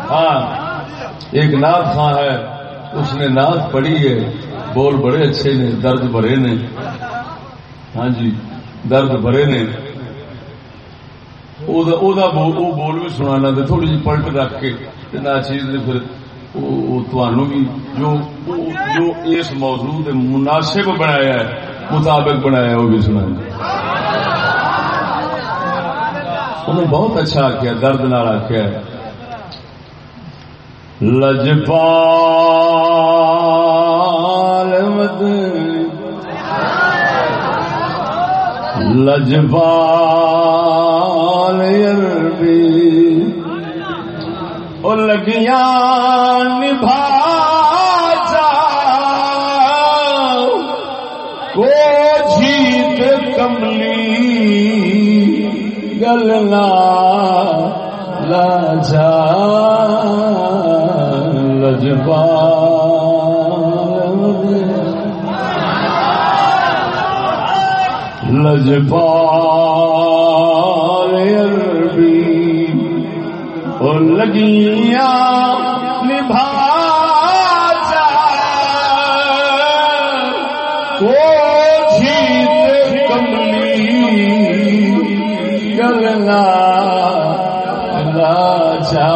ہاں ایک نعت خاں ہے۔ اس نے نعت پڑھی ہے۔ بول بڑے اچھے نے، درد بھرے نے۔ ہاں جی درد بھرے نے۔ بول بھی سنا تھوڑی جی پلٹ رکھ کے نہ چیز نے پھر بھی جو جو اس موضوع دے مناسب بنایا ہے مطابق بنایا وہ بھی سنا انہیں بہت اچھا آخیا درد نال آخیا لجپال مد لجپال عربی۔ لگیاں نبھا جا کو جیت کملی گلنا لا جا لجبا۔ لجبا۔ لگیاں نبھا جیت کملی گلنا راجا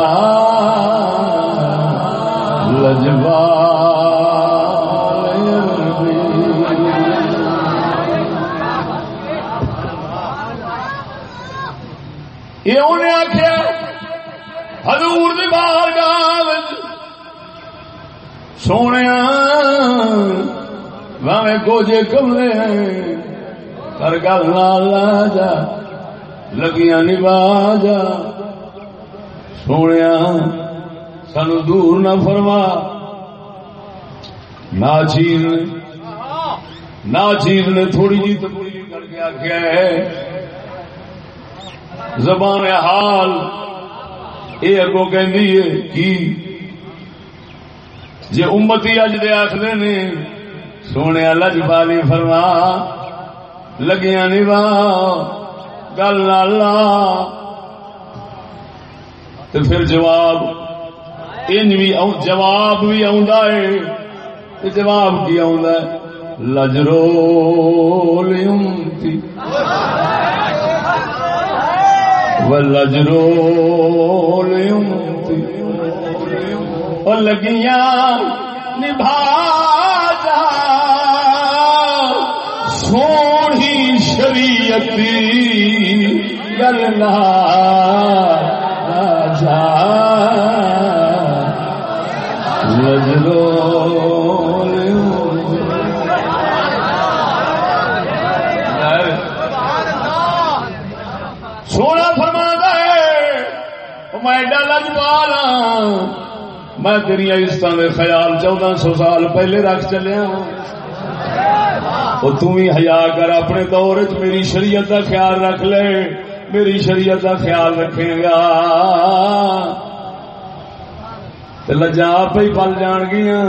لجبا میں کملے ہیں پر گل لا جا، لگیاں نبا جا۔ سونے سانو دور نہ فرما۔ نہ چیز نہ چیز نے تھوڑی جی تبدیلی کر کے آخیا ہے، زبان حال یہ اگو کہ جی امتی اج دے آخر نے سونے لج بالی فرما لگیا نہیں گل لالا تو پھر جواب، ان بھی جواب بھی آ جواب کی آ لجرو امتی لجرو لگیاں نبھا سونی شریعتی گلنا جا۔ لجرو میں ایڈا لجپال میں تیری عزت کے خیال چودہ سو سال پہلے رکھ چلیا وہ تم ہی ہیا کر اپنے دور چ میری شریعت کا خیال رکھ لے۔ میری شریعت کا خیال رکھے گا۔ لجا آپ ہی پل جان گیا۔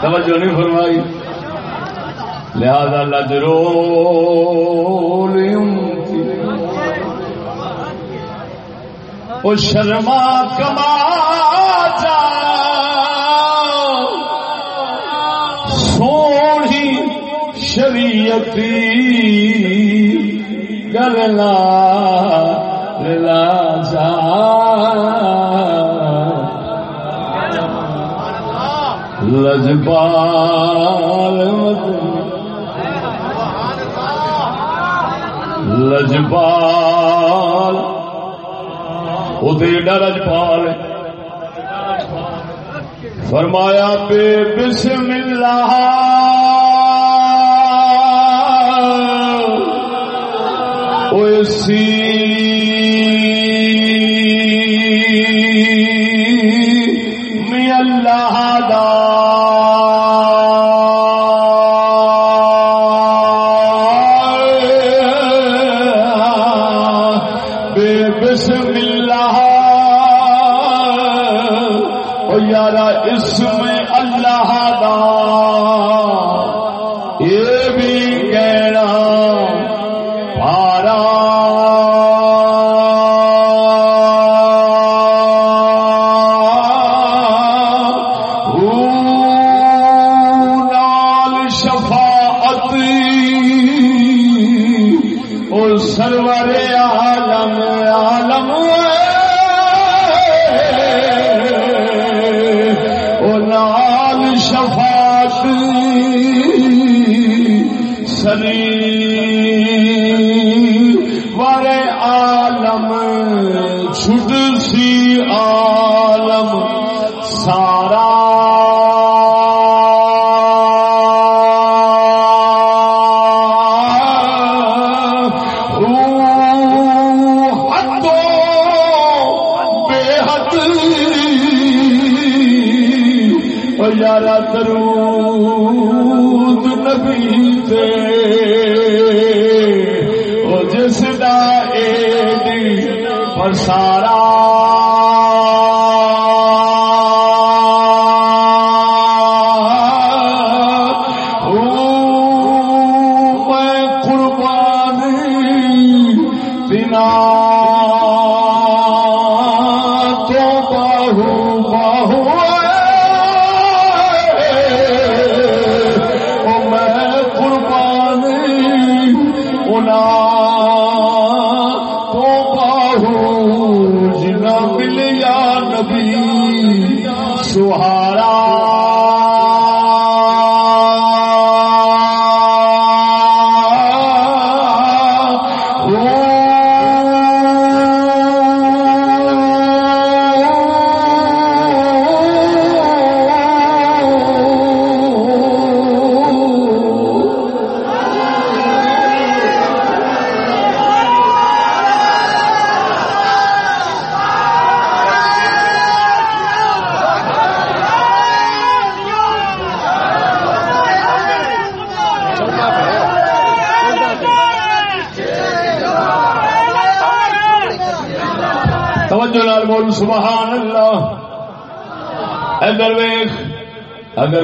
توجہ نہیں فرمائی۔ لہذا لجرو وہ شرما کما جا۔ شریعتی گلنا لا جا لجپال لجپال وہ تو ایڈا رجپال ہے فرمایا بے بسم اللہ ہوئے سی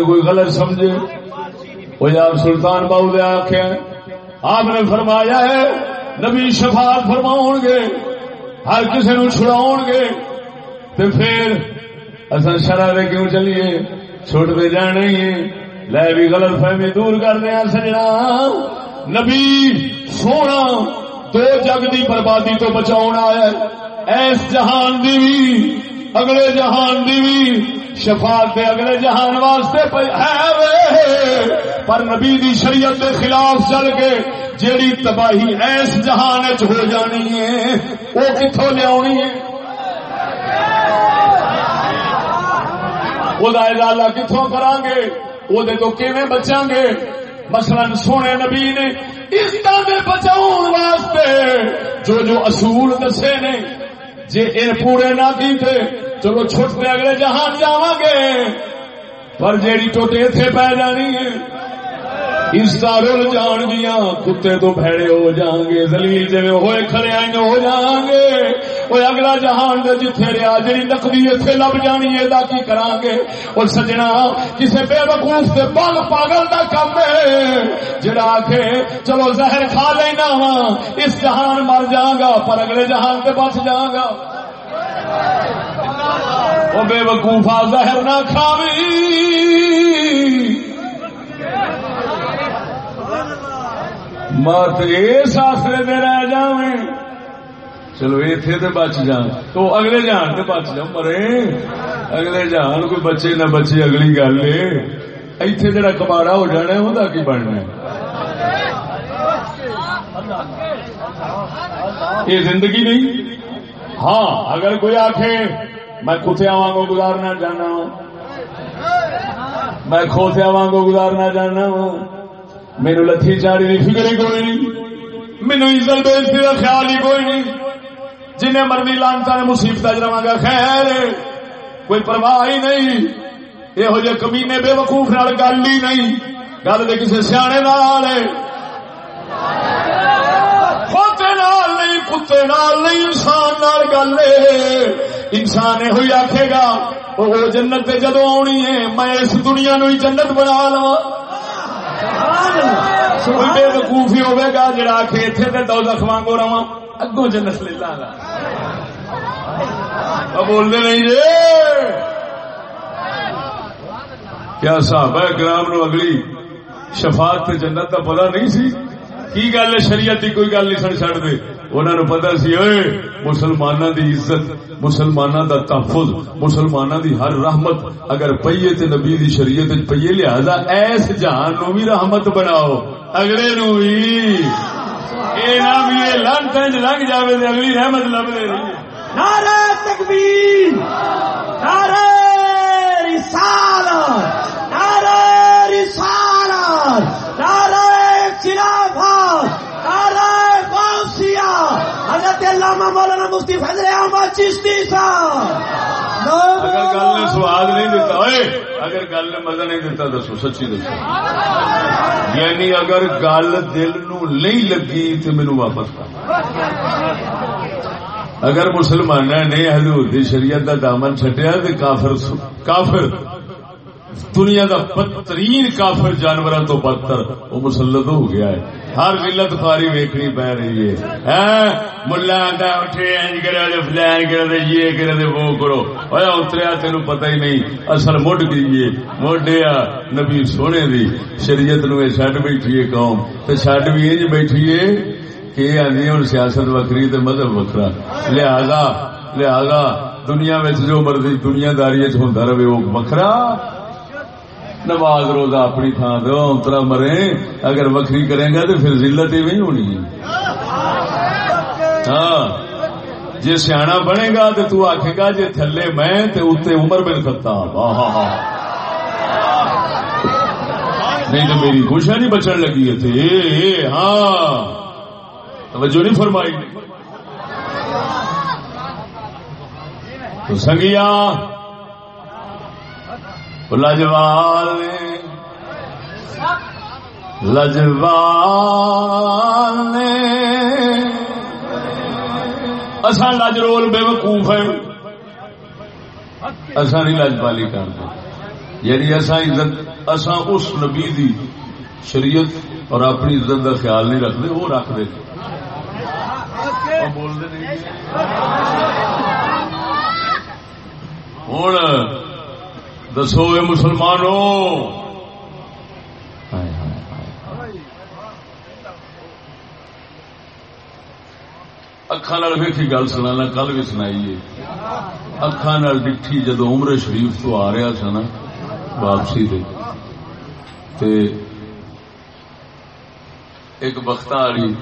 کوئی غلط سمجھے وہ آپ سلطان باؤ دے آخیا آپ نے فرمایا ہے، نبی شفاعت فرماؤ گے، ہر کسی نو چھڑاؤ گے تو پھر اصل شرح دے کیوں چلیے؟ چھوٹتے جانے ہی لے بھی غلط فہمی دور کر دیا سجنا۔ نبی سونا، دو جگ دی بربادی تو بچاؤ آیا ایس جہان دی بھی، اگلے جہان دی بھی شفاعت دے اگلے جہان واسطے پئی ہے پر نبی دی شریعت دے خلاف چل کے جیڑی تباہی ایس جہان وچ ہو جانی ہے، وہ کتوں لیا ہے؟ وہ ازالہ کتوں کران گے؟ وہ تو کیویں بچاں گے؟ مثلا سونے نبی نے اس دے بچاؤ واسطے جو جو اصول دسے نے، جے ان پورے نہ کیتے چلو چھوٹے اگلے جہان جاواں گے۔ پر جیڑی ٹوٹے اتنے پی جانی ہے، اس کا رل جان گیا، کتے تو بھڑے ہو جان گے۔ دلیل جی ہوئے کھڑے آئیں ہو جان گے۔ وہ اگلا جہان دے جتھے رہا جی نقدی اتنے لب جانی ہے، دا کی کران گے؟ اور سجنا، کسے بے وقوف سے بل پاگل دا کم ہے۔ جڑا آخے چلو زہر کھا لینا وا اس جہان مر جاؤں گا، پر اگلے جہان سے بچ جاؤں گا۔ وہ بے وقوفا زہر نہ کھاوی۔ مت اس آسرے دے رہ جاویں۔ چلو اتنے تو بچ جان۔ تو اگلے جان تو بچ جاؤ مرے۔ اگلے جان، کوئی بچے نہ بچے، اگلی گل اتنے جڑا کباڑا ہو جانا وہ کی بننا یہ زندگی نہیں۔ ہاں اگر کوئی آخے میں کتیا وانگو گزارنا چاہنا ہوں۔ میں کھوتیا وانگو گزارنا چاہنا ہوں۔ میرے لتھی چاڑی کی فکر ہی کوئی نہیں۔ مینو عزت بےزتی کا خیال ہی کوئی نہیں۔ جنہیں مرضی لانتا نے مصیبت رہا گا، خیر کوئی پرواہ ہی نہیں۔ یہو جہ کمینے بے وقوف نال گل ہی نہیں۔ گل تو کسی سیانے نال ہے کھوتے نال نہیں، کتے نال نہیں، انسان نال گل انسان یہ آخے گا، وہ جنت جدو آنی ہے، میں اس دنیا نو جنت بنا لوا کوئی بے وقوف ہی ہوے گا، جڑا آخے اتنے تو دو لکھ وانگو رہا اگوں جنت لے لا گا۔ بولتے نہیں جی۔ کیا صحابہ کرام نو اگلی شفاعت تے جنت کا پتا نہیں سی؟ کی گل ہے؟ شریعت کی کوئی گل نہیں سن چڑ دے۔ انہوں نے پتا سی، اے مسلمانوں دی عزت مسلمانوں دا تحفظ مسلمانوں دی ہر رحمت، اگر پیے تے نبی دی شریعت پیے لہذا ایس جہان نو بھی رحمت بناؤ اگلے نو بھی اے نہ بھی یہ لن تنج لنگ جاوے تے اگلی رحمت لب دے نعرہ تکبیر، نعرہ رسالت نعرہ رسالت، نعرہ خلافت نعرہ غوثیہ حضرت علامہ مولانا مفتی فضل احمد چشتی صاحب۔ اگر گل نے سواد نہیں دیتا اے اگر گل نے مزہ نہیں دیتا دسو سچی دسو۔ یعنی اگر گل دل نو نہیں لگی تو مینو واپس کر۔ اگر مسلمان نے حضور دی شریعت دا دامن چھٹیا تو کافر کافر دنیا دا بدترین کافر جانوروں تو بدتر وہ مسلط ہو گیا ہے۔ ہر ملت خاری ویکنی پی رہی ہے۔ ہاں، ملا اٹھے انج کرے دے فلان کرے دے یہ کرے دے وہ کرو۔ اویا اتریا تینوں پتہ ہی نہیں، اصل مڈ گئی موڈیا نبی سونے دی۔ شریعت نو چھڈ بیٹھی ہے قوم۔ تے چھڈ بھی انج بیٹھی ہے کہ آدھی ہوں سیاست وکری تے مذہب وکرا۔ لہذا لہذا دنیا میں جو مرضی دنیا داری ہوں رہے، وہ وکرا۔ نماز روزہ اپنی تھان دو اترا مرے، اگر وکری کرے گا تو پھر ضلعت ہی ہونی ہے۔ ہاں جی سیاح بنے گا تو تو آخے گا جی تھلے میں تو اتنے عمر بن سکتا نہیں تو میری خوشیاں نہیں بچن لگی ہے ہاں۔ توجہ نہیں فرمائی۔ تو سنگیا لجوال لجوال۔ اصا لج رول بے وقوف ہے اصا نہیں لجپالی کرتے یعنی اصا عزت اصا اس نبی دی شریعت اور اپنی عزت کا خیال نہیں رکھتے، وہ رکھتے ہوں۔ دسو اے مسلمانوں اکھان ویکھی گل سنا کل بھی سنائی اکھان ڈٹھی جدو عمر شریف تو آ رہا سا نا واپسی دے۔ تے ایک بخت والی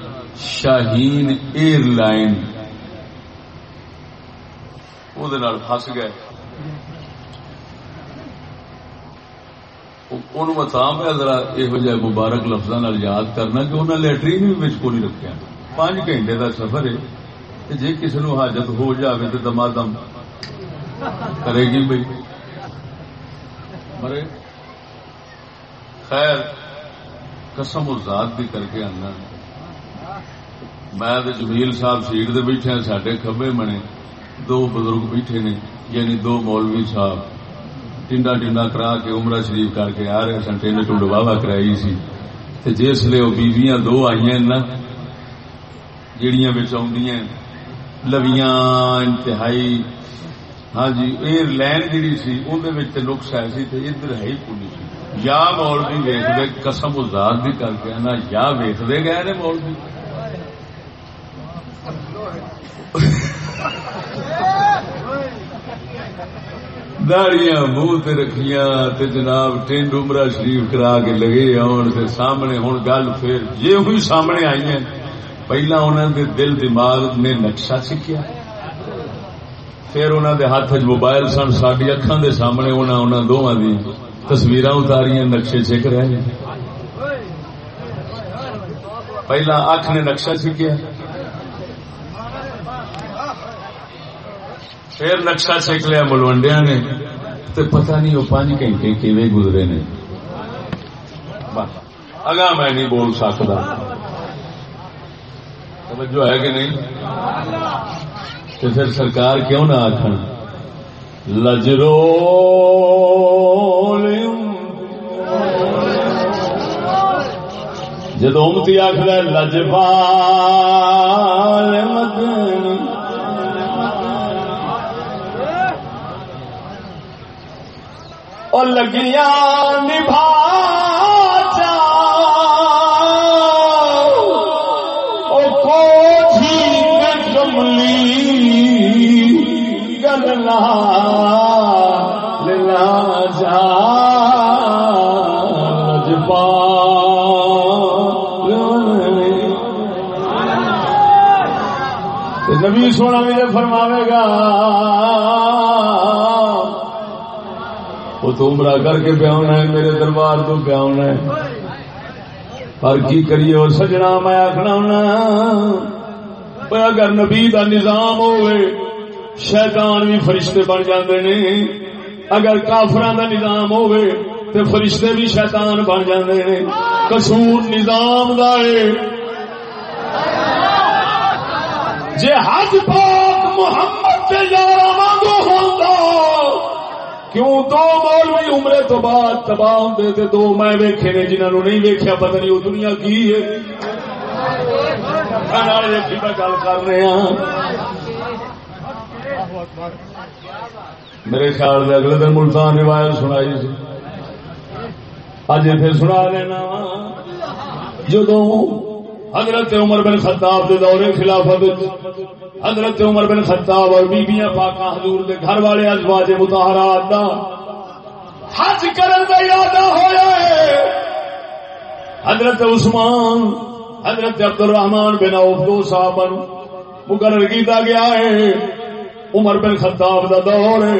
شاہین ایئر لائن وہ فس گئے۔ ذرا یہ مبارک لفظوں یاد کرنا کہ انہیں لٹرین بھی کو نہیں رکھا پانچ گھنٹے کا سفر ہے جی کسی نو حاجت ہو جائے تو دما دم کرے گی بھائی مرے خیر قسم ذات بھی کر کے آنا میں جمیل صاحب سیٹ دے بیٹھے سڈے کبے بنے دو بزرگ بیٹھے نے یعنی دو مولوی صاحب ٹنڈا ٹنڈا کرا کے عمرہ شریف کر کے آ رہے سن ٹنڈ ٹنڈ واہ کرائی سی۔ تے جس لیے وہ بیویاں دو آئی نا جڑیاں جہیا لویاں انتہائی۔ ہاں جی ایئر لائن جی سی اندر نقص ہے سی ادھر ہے ہی پولی سی۔ یا مولوی ویخ دے، قسم ازاد بھی کر کے نا یا ویخ دے گئے نے مولوی داڑیاں منہ رکھیاں تے جناب ٹینڈ امرا شریف کرا کے لگے آن تے سامنے ہوں گل پھر یہ ہوئی سامنے آئی ہیں۔ پہلا انہوں نے دل دماغ نے نقشہ سیکھا پھر انہوں دے ہاتھ چ موبائل سن ساری اکھان دے سامنے انہوں انہوں دونوں دی تصویر اتاریاں نقشے چک رہے ہیں۔ پہلا اکھ نے نقشہ چکیا پھر نقشہ چک لیا ملوڈیا نے۔ تو پتہ نہیں وہ پانچ گھنٹے کیویں گزرے نے۔ اگا میں نہیں بول سکتا توجہ ہے کہ نہیں؟ تو پھر سرکار کیوں نہ آخر لجرو جدو امتی آخر لجپال مدنی اور لگیاں نبھا نبی سونا بھی فرماوے گا تو عمرہ کر کے پیا ہونا ہے، میرے دربار تو پیا ہونا ہے۔ پر کی کریے اور سجنا؟ میں آخنا ہونا اگر نبی کا نظام ہوئے، شیطان بھی فرشتے بن جاندے نے۔ اگر کافران دا نظام ہوئے تو فرشتے بھی شیطان بن جاندے نے۔ قصور نظام دا ہے۔ جے حج پاک محمد سے یارہ مانگو ہوتا کیوں دو مولوی عمرے تو بعد تباہ ہوتے تھے دو میں ویکھے نے جنہوں نے نہیں ویکھیا، پتہ نہیں وہ دنیا کی ہے۔ گل کر رہے ہیں میرے خیال سے اگلے دن ملتان روایت سنائی سی۔ اج پھر سنا لینا جدو حضرت عمر بن خطاب دے دورے خلافت حضرت عمر بن خطاب اور بیبیاں پاکاں حضور دے گھر والے ازواج مطہرات دا حج کرن دا ارادہ ہویا ہے۔ حضرت عثمان، حضرت عبد الرحمان بن عوف دو صاحب مقرر کیتا گیا ہے۔ عمر بن خطاب دا دور ہے۔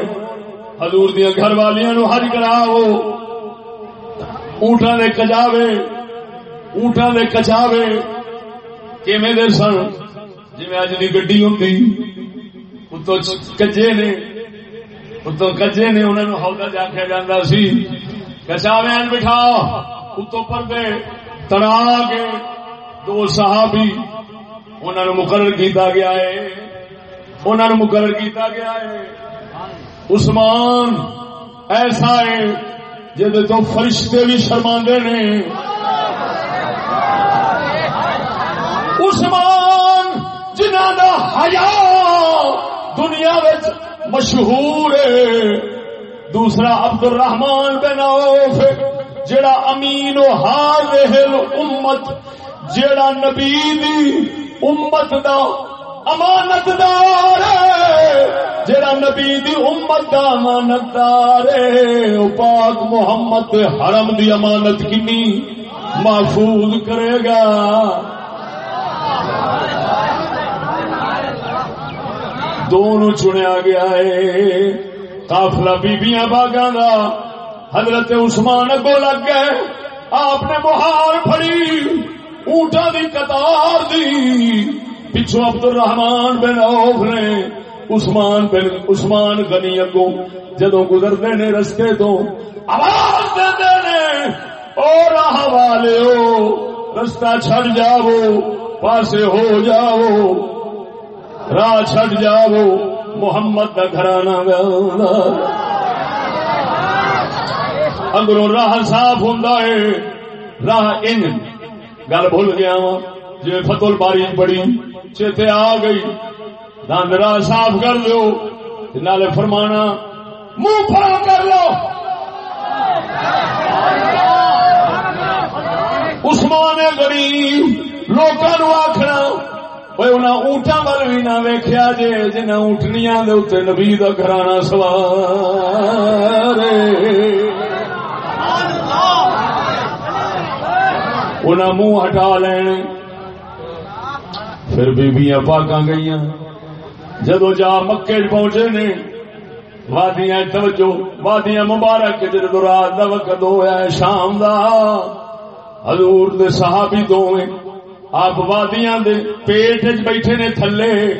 حضور دیا گھر والیاں نو حج کراو اونٹاں دے کجاوے، اونٹاں دے کچاوے کیویں دے سن جویں اج دی گڈی ہوندی اتو کجے نے اتو کجے نے انہاں نو ہودہ آکھیا جاندا سی کچاوے بٹھا اتو پردے تڑا کے دو صحابی انہوں نے مقرر کیتا گیا ہے انہوں نے مقرر کیتا گیا ہے عثمان ایسا ہے جب تو فرشتے بھی شرماندے نے عثمان جنہ دا حیا دنیا وچ مشہور ہے۔ دوسرا عبد الرحمان بن عوف، جڑا امین و حاضر امت جڑا نبی دی امت دا امانت دار جڑا نبی دی امت دا امانت دار پاک محمد حرم دی امانت کنی محفوظ کرے گا۔ دونوں چنیا گیا ہے۔ کافلا بیبیاں باغاں دا۔ حضرت عثمان اگو لگ گئے۔ آپ نے بہار پھڑی اونٹا دی قطار دی۔ پچھو عبد الرحمان بن عوف نے عثمان بن عثمان غنی اگو جدو گزرتے نے رستے تو آواز دے نے او راہ والے رستہ چھڑ جاؤ۔ پاسے ہو جاؤ۔ راہ چھڑ جاؤ۔ محمد کا گھرانا اندروں راہ صاف ہوں راہ ان۔ گل بھول گیا وا جی فتل باری بڑی چیتے آ گئی۔ دند راہ صاف کر لو نالے فرمانا، منہ پھڑا کر لو عثمان غریب لوگوں آخنا اونٹا وال بھی نہ ویخیا جی جنہیں اونٹنیا نبی کا گھرانا سوار انہیں منہ ہٹا لین پھر بیبیاں پاکاں گئی جدو جا مکے پہنچے نے وادیاں توجہ وادیاں مبارک جدو رات دا وقت ہوا ہے شام دا حضور دے صحابی دوویں آپ وادیاں دے پیٹ بیٹھے نے تھلے۔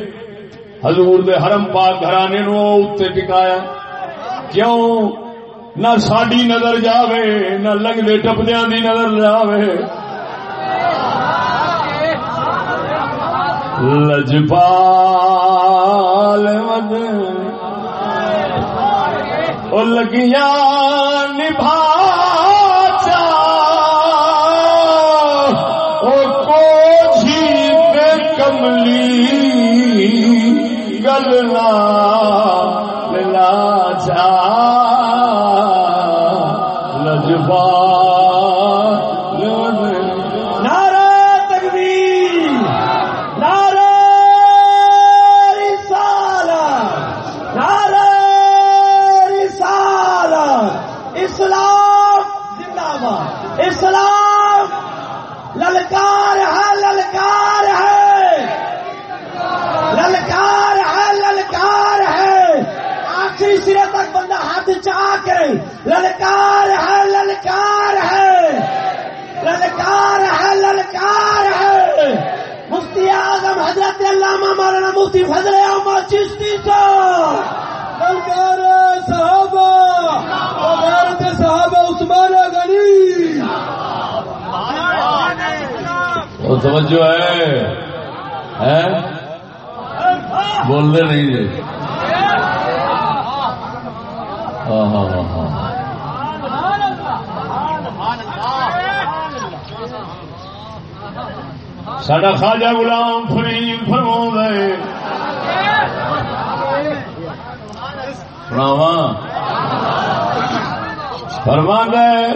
حضور دے حرم پاک گھرانے نو اتنے ٹکایا۔ کیوں؟ نہ ساڈی نظر جاوے، نہ لنگدے ٹپدیاں دی نظر جاوے۔ لجپال مد۔ او لگیاں نبھا۔ چلنا سرے تک بندہ ہاتھ چاہ کرے للکار ہے للکار ہے۔ للکار ہے للکار ہے۔ مفتی اعظم حضرت علامہ مولانا مفتی فضل احمد چشتی صاحب۔ للکار صحابہ۔ غیرت صحابہ عثمان غنی۔ وہ توجہ ہے ہیں؟ بولتے نہیں جی ہاں ہاں ہاں ہاں سڈا خواجہ غلام فریم فرما ہے۔ سناوا فرما ہے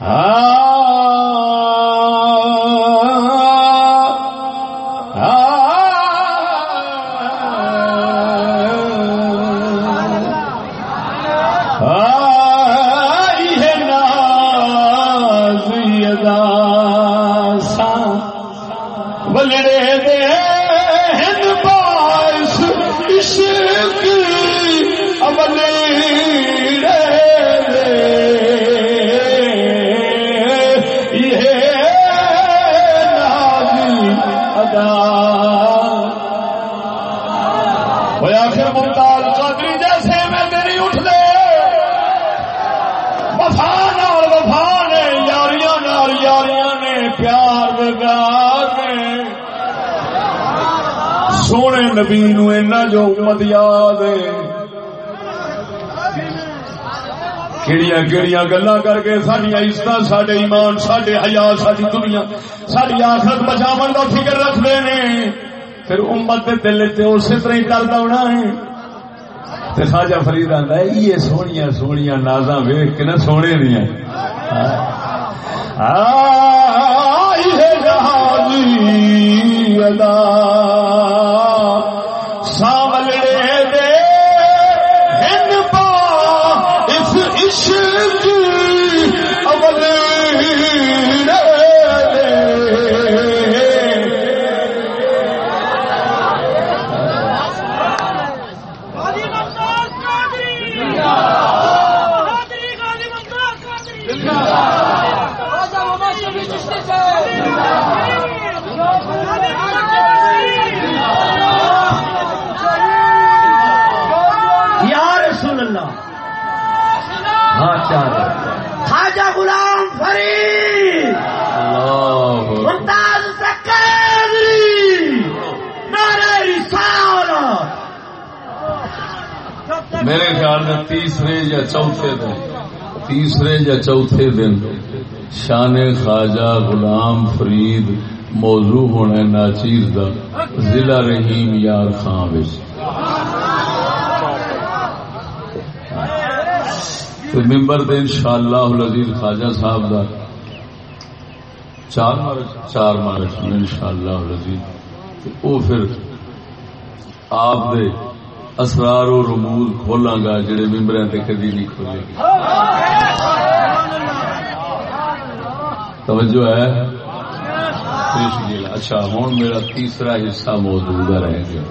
ہاں، یاد کیڑیاں کیڑیاں گلا کر کے ساری عزت سڈے ایمان سڈے حیا ساری دنیا ساری آخرت بچاو کا فکر رکھتے ہیں پھر امت کے دل سے اسی طرح ہی کرتا ہونا ہے تے خواجہ فرید آتا ہے یہ سونیاں سونیاں نازاں ویخ کے نا سونے نہیں ہیں آئی ہے جہازی ادا یا چوتھے دن۔ تیسرے یا چوتھے دن۔ شان خواجہ غلام فرید، موضوع ہونا ہے ناچیر دا۔ ضلع رحیم یار خان وچ۔ تو ممبر دے انشاءاللہ العزیز خواجہ صاحب دا۔ چار مارچ چار مارچ میں انشاءاللہ العزیز۔ او پھر آپ دے اسرار و رموز کھولاں گا جڑے ممبر تے کدی نہیں کھولے گی۔ توجہ ہے؟ پیش اچھا ہوں میرا تیسرا حصہ موجود رہ گیا۔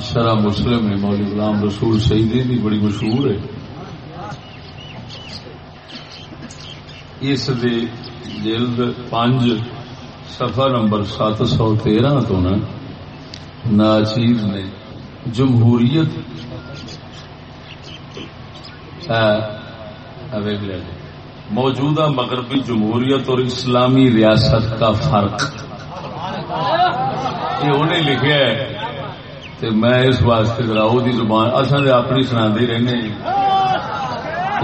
شرح مسلم نے مولوی غلام رسول شہیدی بھی بڑی مشہور ہے۔ اس دے جلد پانچ سفر نمبر سات سو تیرہ تو نا ناچیز نے، جمہوریت۔ جی۔ موجودہ مغربی جمہوریت اور اسلامی ریاست کا فرق۔ یہ انہیں لکھا ہے۔ تو میں اس واسطے راہو دی زبان اصل اپنی سنا رہنے۔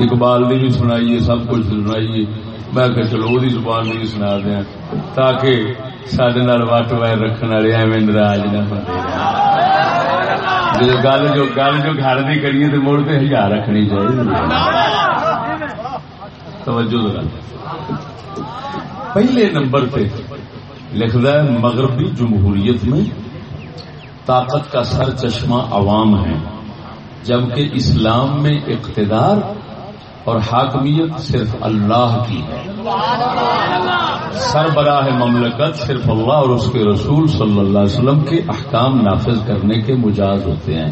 اقبال دی بھی سنائیے، سب کچھ سنائیے۔ میں کہ چلو وہ زبان بھی سنا دیا تاکہ سڈے وٹ وائر رکھنے والے ایویں ناراض نہ بنتے جب گل جو گل جو گھر کی کریے تو مڑ کے ہزار رکھنی چاہیے توجہ پہلے نمبر پہ لکھتا ہے مغربی جمہوریت میں طاقت کا سر چشمہ عوام ہے جبکہ اسلام میں اقتدار اور حاکمیت صرف اللہ کی ہے۔ سربراہ مملکت صرف اللہ اور اس کے رسول صلی اللہ علیہ وسلم کے احکام نافذ کرنے کے مجاز ہوتے ہیں۔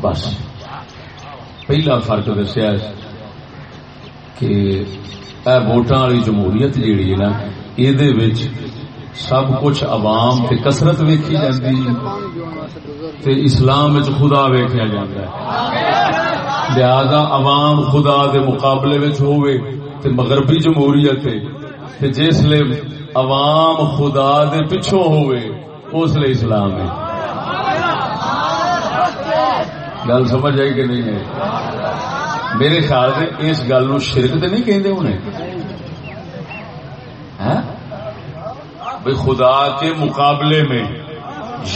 بس۔ پہلا فرق دسیا کہ ووٹاں والی جمہوریت جیڑی ہے نا یہ سب کچھ عوام تے کسرت ویکھی جاتی اسلام خدا ویکیا جاتا ہے۔ لہذا عوام خدا دے مقابلے میں ہوئے تے مغربی جمہوریت تے جس لے عوام خدا دے پچھوں ہوئے اس لیے اسلام ہے۔ گل سمجھ آئی کہ نہیں ہے؟ میرے خیال سے اس گل نو شرک تو نہیں کہتے انہیں بھائی خدا کے مقابلے میں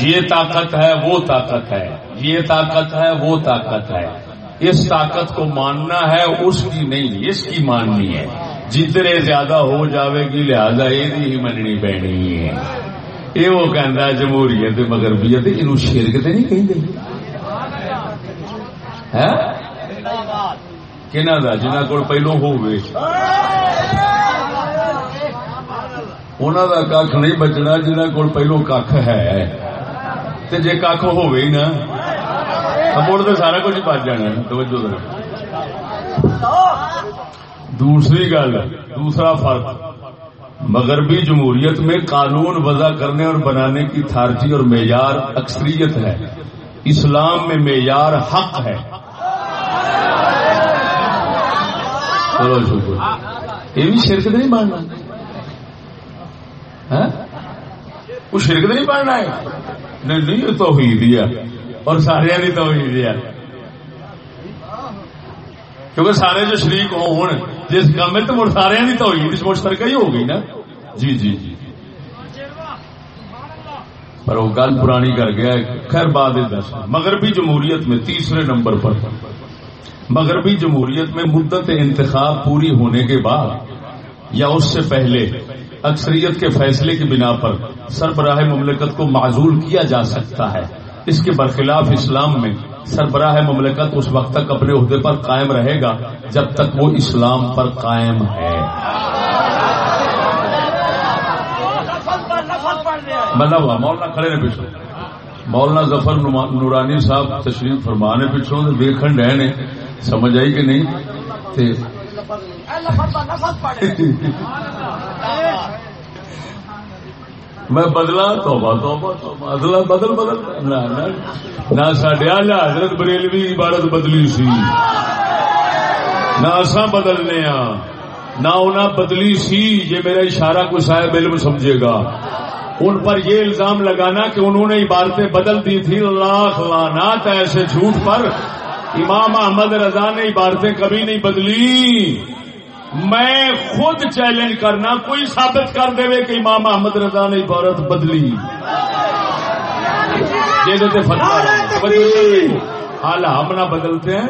یہ طاقت ہے، وہ طاقت ہے۔ یہ طاقت ہے، وہ طاقت ہے۔ اس طاقت کو ماننا ہے، اس کی نہیں، اس کی ماننی ہے۔ جتنے زیادہ ہو جاوے گی، لہذا یہ ہی مننی پینی ہے۔ یہ وہ کہہ جمہوریت مگر یہ شرک تو نہیں کہ جنہ کو پہلو ہوئے انہوں کا کھ نہیں بچنا جنہ کو پہلو کھ ہے۔ جی کھ ہوئے نا۔ مڑ تو سارا کچھ بچ جانا توجہ دوسری گل دوسرا فرق۔ مغربی جمہوریت میں قانون وضع کرنے اور بنانے کی تھارجی اور معیار اکثریت ہے۔ اسلام میں معیار حق ہے۔ چلو شکر۔ یہ بھی شرکت نہیں ماننا ہاں؟ وہ شرکت نہیں پڑھنا ہے۔ نہیں نہیں تو ہی دیا اور سارے کی توحید ہے۔ کیونکہ سارے جو شریک ہو جس کام میں تو سارے کی توحید مشترکہ ہی ہو گئی نا۔ جی جی جی۔ پر وہ گل پرانی کر گیا خیر، بعد دس۔ مغربی جمہوریت میں تیسرے نمبر پر۔ مغربی جمہوریت میں مدت انتخاب پوری ہونے کے بعد یا اس سے پہلے اکثریت کے فیصلے کی بنا پر سربراہ مملکت کو معذول کیا جا سکتا ہے۔ اس کے برخلاف اسلام میں سربراہ مملکت اس وقت تک اپنے عہدے پر قائم رہے گا جب تک وہ اسلام پر قائم ہے۔ مطلب مولانا کھڑے نے پیچھو مولانا ظفر نورانی صاحب تشریف فرمانے پیچھو دیکھن رہے نے سمجھ آئی کہ نہیں؟ میں بدلا توبہ توبہ بدل بدل نہ سڈیا حضرت بریلوی عبارت بدلی سی۔ نہ اصا بدلنے نہ انہیں بدلی سی۔ یہ میرا اشارہ کو صاحب علم سمجھے گا۔ ان پر یہ الزام لگانا کہ انہوں نے عبارتیں بدل دی تھی لاکھ لانات ایسے جھوٹ پر۔ امام احمد رضا نے عبارتیں کبھی نہیں بدلی۔ میں خود چیلنج کرنا، کوئی ثابت کر دے کہ امام محمد رضا نے عبارت بدلی۔ حال ہم نہ بدلتے ہیں،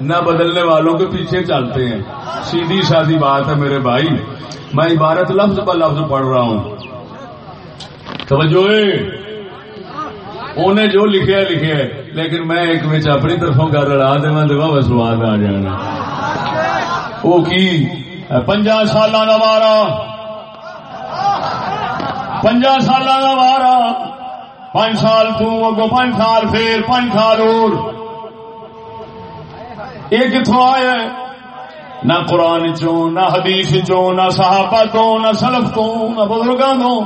نہ بدلنے والوں کے پیچھے چلتے ہیں۔ سیدھی سادی بات ہے میرے بھائی، میں عبارت لفظ پر لفظ پڑھ رہا ہوں۔ توجہ۔ انہیں جو لکھے لکھے لیکن میں ایک بچ اپنی طرفوں گھر رڑا دے دوا بس آ جانا۔ وہ کی پنجا سالہ کا وارا۔ پنجا سالہ کا وارا۔ پانچ سال تگو پانچ سال پھر پانچ سال اور۔ یہ کتوں آیا نہ قرآن چو نہ حدیث چو نہ صحابہ تو نہ سلف تو نہ بزرگوں تو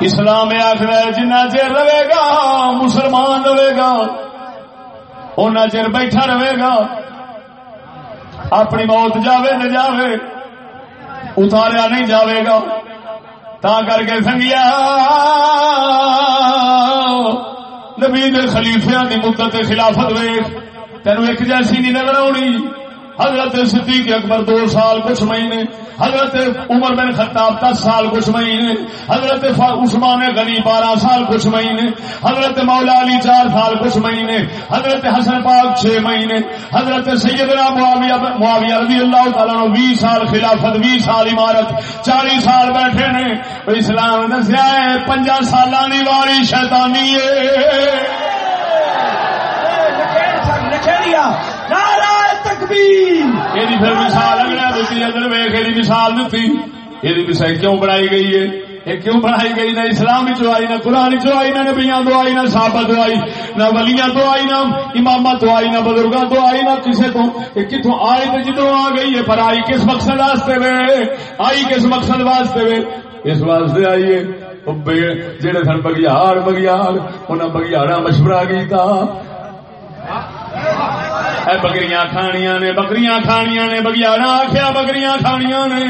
اسلام آخر جنا چر رہے گا، مسلمان رہے گا۔ ان چر بیٹھا رہے گا اپنی موت جاوے نہ جاوے اتاریا نہیں جاوے گا تا کر کے سنگیا نبی خلیفیا کی مدت خلافت ویخ تینوں ایک جیسی نہیں نظر آنی حضرت صدیق اکبر دو سال کچھ مہینے، حضرت عمر بن خطاب دس سال کچھ مہینے، حضرت عثمان غنی بارہ سال کچھ مہینے، حضرت مولا علی چار سال کچھ مہینے، حضرت حسن پاک چھ مہینے، حضرت سیدنا معاویہ معاویہ رضی اللہ تعالیٰ بھی سال خلافت بھی سال عمارت، چالیس سال بیٹھے نے اسلام دسیا ہے پنجا سالانی واری شیطانی ہے۔ تکبیر! پھر مثال اگلا دیتی اندر ویخ یہ مثال دیتی یہ مثال کیوں بنائی گئی ہے یہ کیوں بنائی گئی نہ اسلام چ آئی نہ قرآن چ آئی نہ نبیاں تو آئی نہ صحابہ تو آئی نہ ولیاں تو آئی نہ امام تو آئی نہ بزرگاں تو آئی نہ کسی تو کتوں آئی تو جدو آ گئی ہے پر آئی کس مقصد واسطے وے آئی کس مقصد واسطے وے اس واسطے آئیے جہے سن بگیار بگیار انہیں بگیارا مشورہ کیتا بکریاں کھانیاں نے، بکریاں کھانیاں نے بگیارا آخیا بکریاں کھانیاں نے۔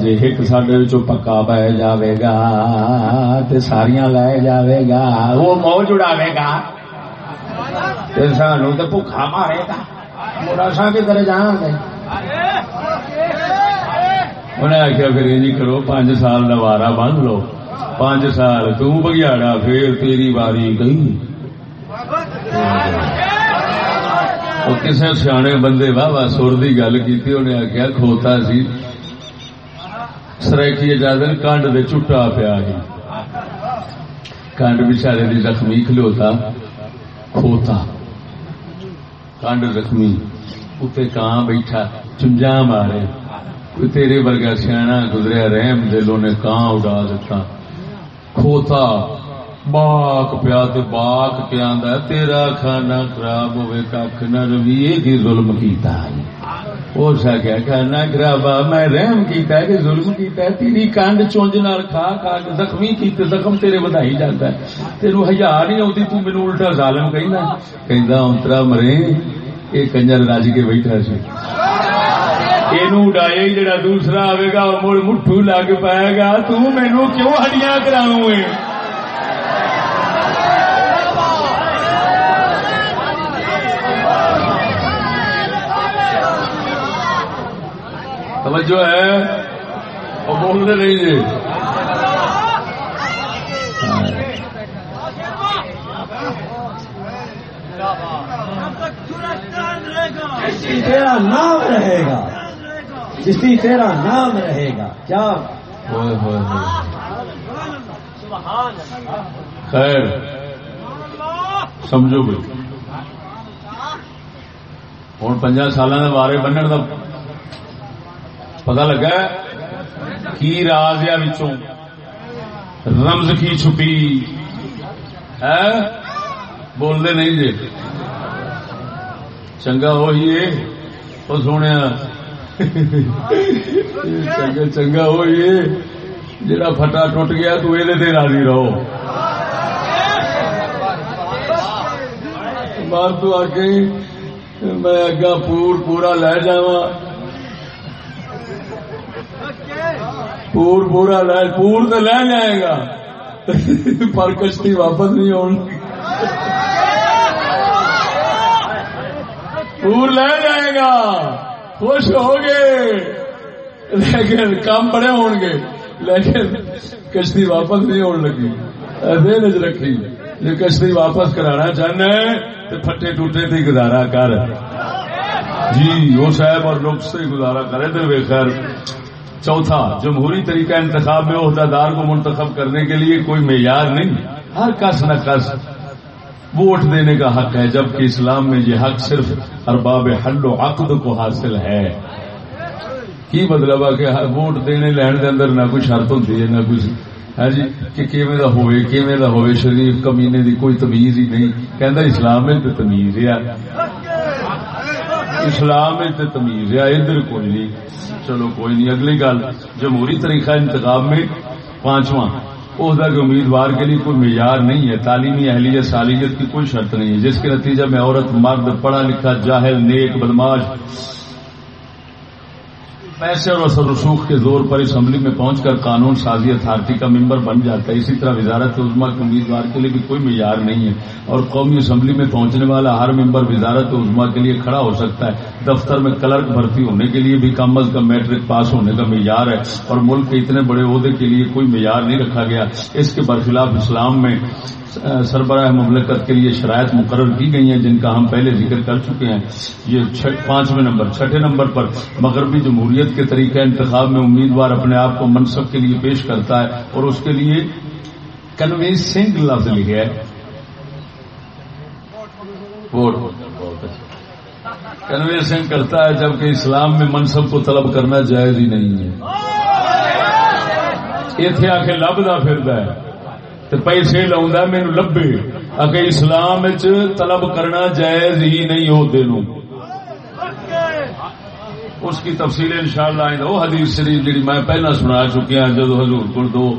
جی ایک سڈے پکا بہ جائے گا تو ساریا لے جائے گا وہ موج اڑاوے گا۔ سانو تو بھوکا مارے گا۔ مڑا سا کدھر جان گے انہیں آخیا پھر یہ کرو پانچ سال کا وارا لو۔ پانچ سال تگیاڑا پھر تیری باری گئی۔ کسی سیانے بندے واہ واہ سر کی گل کی انہیں آخیا کھوتا سی۔ سرائکی اجازت کانڈ دے چٹا پیا ہی کانڈ بچارے دی زخمی کھلوتا، کھوتا۔ کانڈ زخمی اتنے کان بیٹھا، چنجا مارے۔ کوئی تیرے ورگا سیاح گزریا، رحم دلوں نے کان اڈا دیتا۔ کھوتا باغ پیا باغ پیا تیرا کھانا خراب ہوئے کھ نہ رویے کی ظلم کیتا ہے اور سا کیا کھانا خرابا میں رحم کیتا ہے کہ ظلم کیتا ہے تیری کانڈ چونج نال کھا کھا کے زخمی کیتے زخم تیرے بدائی جاتا ہے تیرو ہزار نہیں آتی تو مینو الٹا ظالم کہنا کہندا انترا مرے یہ کنجر رج کے بیٹھا سی ڈائے جڑا دوسرا آئے گا مڑ مٹھو لگ پائے گا تو کیوں ہڈیاں کراؤں توجہ ہے وہ بولتے نہیں جی رہے گا جسی تیرا نام رہے گا کیا خیر۔ سمجھو گے ہوں پنجا سال بارے بننے کا پتا لگا کی راز یا رمز کی چھپی؟ ہے؟ بولتے نہیں جی۔ چنگا ہوئی وہ سونے چنگا چنگا ہوئی جڑا پھٹا ٹوٹ گیا تو یہ راضی رہو بات تو آ کے میں اگا پور پورا لے جاواں پور پورا لے پور تو لے جائے گا پر کشتی واپس نہیں ہونی پور لے جائے گا خوش ہو گے لیکن کام بڑے ہون گے۔ لیکن کشتی واپس نہیں ہونے لگی۔ ایسے رکھی۔ جو کشتی واپس کرانا چاہنا ہے تو پھٹے ٹوٹے تھے گزارا کر۔ جی وہ صاحب اور لوگ سے گزارا کرے تو بے خیر۔ چوتھا، جمہوری طریقہ انتخاب میں عہدہ دار کو منتخب کرنے کے لیے کوئی معیار نہیں۔ ہر کس نہ کس۔ ووٹ دینے کا حق ہے، جبکہ اسلام میں یہ حق صرف ارباب حل و عقد کو حاصل ہے۔ کی مطلب ہے کہ ووٹ دینے لین دے اندر نہ کوئی شرط ہوتی ہے، نہ کچھ ہے ہاں جی کہ کیویں دا ہوئے، کیویں دا ہوئے، شریف کمینے دی کوئی تمیز ہی نہیں۔ کہندا اسلام میں تے تمیز ہے۔ اسلام میں تے تمیز ہے، ادھر کوئی نہیں۔ چلو کوئی نہیں، اگلی گل، جمہوری طریقہ انتخاب میں پانچواں۔ عہدہ کے امیدوار کے لیے کوئی معیار نہیں ہے، تعلیمی اہلیت سالیت کی کوئی شرط نہیں ہے۔ جس کے نتیجہ میں عورت، مرد، پڑھا لکھا، جاہل، نیک، بدماش پیسے اور اثر رسوخ کے زور پر اسمبلی میں پہنچ کر قانون سازی اتھارٹی کا ممبر بن جاتا ہے۔ اسی طرح وزارت عظما کے امیدوار کے لیے بھی کوئی معیار نہیں ہے اور قومی اسمبلی میں پہنچنے والا ہر ممبر وزارت عظما کے لیے کھڑا ہو سکتا ہے۔ دفتر میں کلرک بھرتی ہونے کے لیے بھی کم از کم میٹرک پاس ہونے کا معیار ہے اور ملک کے اتنے بڑے عہدے کے لیے کوئی معیار نہیں رکھا گیا۔ اس کے برخلاف اسلام میں سربراہ مملکت کے لیے شرائط مقرر کی گئی ہیں، جن کا ہم پہلے ذکر کر چکے ہیں۔ یہ پانچویں نمبر، چھٹے نمبر پر مغربی جمہوریت کے طریقہ انتخاب میں امیدوار اپنے آپ کو منصب کے لیے پیش کرتا ہے اور اس کے لیے کنوینسنگ لفظ لکھے ہے۔ ووٹ۔ کنوینسنگ کرتا ہے جبکہ اسلام میں منصب کو طلب کرنا جائز ہی نہیں ہے۔ اتنے آ کے لبدا پھرتا ہے۔ پیسے لا مینو لبے۔ اگر اسلام طلب کرنا جائز ہی نہیں ہوتے نو اس کی تفصیل ان شاء اللہ وہ حدیث شریف جی میں پہلا سنا چکی ہوں جدو حضور کو دو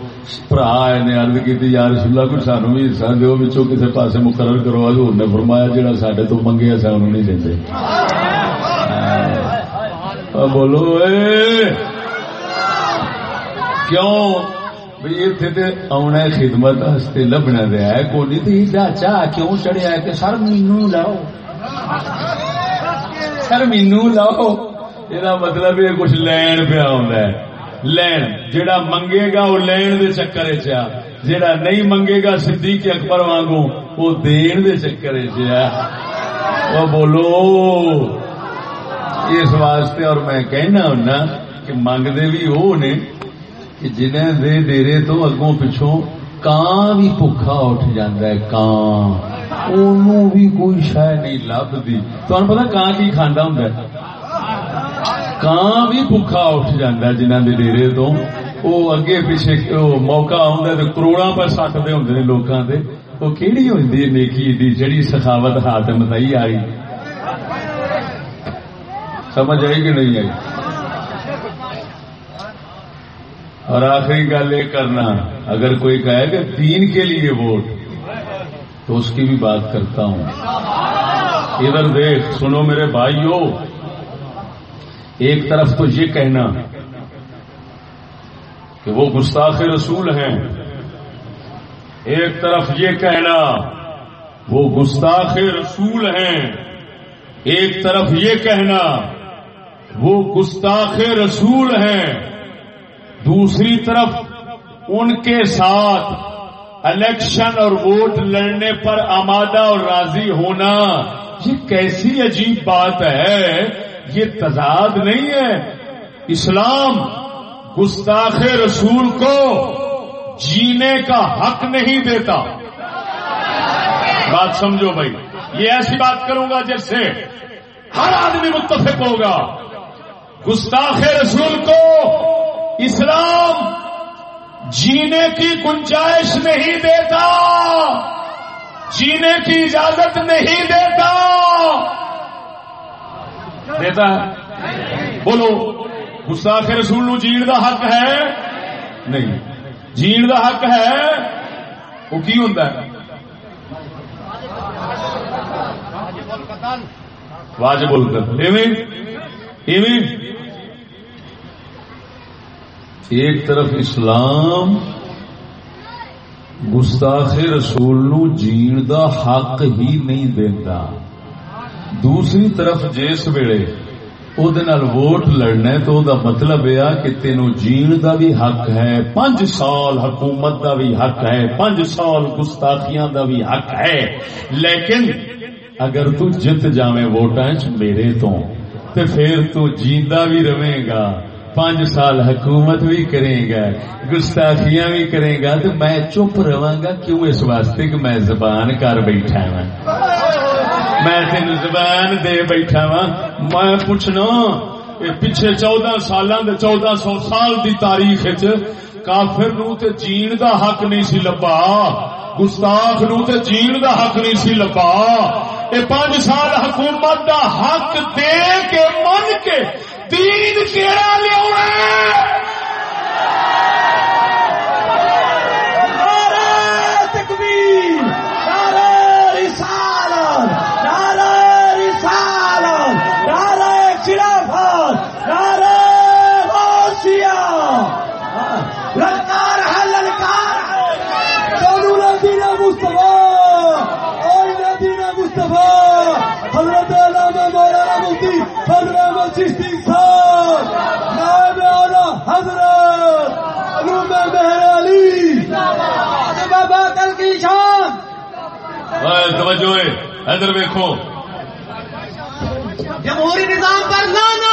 برا آئے نے ارد کی یار رسولہ کو سانو بھی حصہ دو بچوں کسی پاسے مقرر کرو۔ حضور نے فرمایا جہاں سڈے تو منگے سا انہوں نہیں دیں بولو اے! کیوں؟ آنا خدمت ہستے لبنا دیا کوئی چاہ کیوں چڑھیا کہ سر مینو لاؤ۔ سر مینو لاؤ۔ یہ مطلب یہ کچھ لین پیا لین جڑا منگے گا وہ لین دے چکر چ جڑا نہیں منگے گا صدیق اکبر وانگو وہ دین دے چکر چ بولو اس واسطے اور میں کہنا ہونا کہ منگتے بھی وہ نے کہ جنہیں دے ڈیرے تو اگوں پچھوں کان بھی بھوکا اٹھ جاتا ہے کان بھی کوئی شہ نہیں لبھی تمہیں پتا کان کی کھانا ہوں کان بھی بھوکا اٹھ جاتا ہے جنہ دے ڈیرے تو۔ وہ اگے پیچھے موقع آتا تو کروڑا پر سٹتے ہوں لوگوں کے وہ کہڑی ہوتی ہے نیکی دی جڑی سخاوت ہاتھ متائی آئی؟ سمجھ آئی کہ نہیں آئی؟ اور آخری گل یہ کرنا، اگر کوئی کہے کہ دین کے لیے ووٹ، تو اس کی بھی بات کرتا ہوں۔ ادھر دیکھ، سنو میرے بھائیوں ایک طرف تو یہ کہنا کہ وہ گستاخ رسول ہیں۔ ایک طرف یہ کہنا، وہ گستاخ رسول ہیں۔ ایک طرف یہ کہنا، وہ گستاخ رسول ہیں۔ دوسری طرف ان کے ساتھ الیکشن اور ووٹ لڑنے پر آمادہ اور راضی ہونا، یہ کیسی عجیب بات ہے یہ تضاد نہیں ہے۔ اسلام گستاخ رسول کو جینے کا حق نہیں دیتا۔ بات سمجھو بھائی، یہ ایسی بات کروں گا جس سے ہر آدمی متفق ہوگا۔ گستاخ رسول کو اسلام جینے کی گنجائش نہیں دیتا، جینے کی اجازت نہیں دیتا۔ دیتا ہے بولو گستاخ رسول نو جین دا حق ہے نہیں جین دا حق ہے وہ کی ہوتا ہے واجب القتل ایویں ایویں ایک طرف اسلام گستاخ رسول نو جین دا حق ہی نہیں دیتا دوسری طرف جس ویلے ووٹ لڑنا تو دا مطلب یہ کہ تینو جین دا بھی حق ہے پانچ سال حکومت دا بھی حق ہے پانچ سال گستاخیاں دا بھی حق ہے۔ لیکن اگر تو جت جاویں ووٹاں میرے تو، تے پھر تو جیندا بھی رہے گا۔ پانچ سال حکومت بھی کرے گا، گستاخیاں بھی کرے گا تو میں چپ رہا گا، کیوں اس واسطے کہ میں زبان کر بیٹھا وا میں تین زبان دے بیٹھا وا میں پوچھنا پچھے چودہ سال چودہ سو سال دی تاریخ کافر نو تے جین دا حق نہیں سی لبا گستاخ نو تے جین دا حق نہیں سی لبا اے پانچ سال حکومت دا حق دے کے من کے دین کیڑا لیا حضرت علامہ مولانا مفتی فضل احمد چشتی صاحب نائب اعلی حضرت علوم مہر علی بابا کل کی شان توجہ ادھر دیکھو جمہوری نظام پر لانا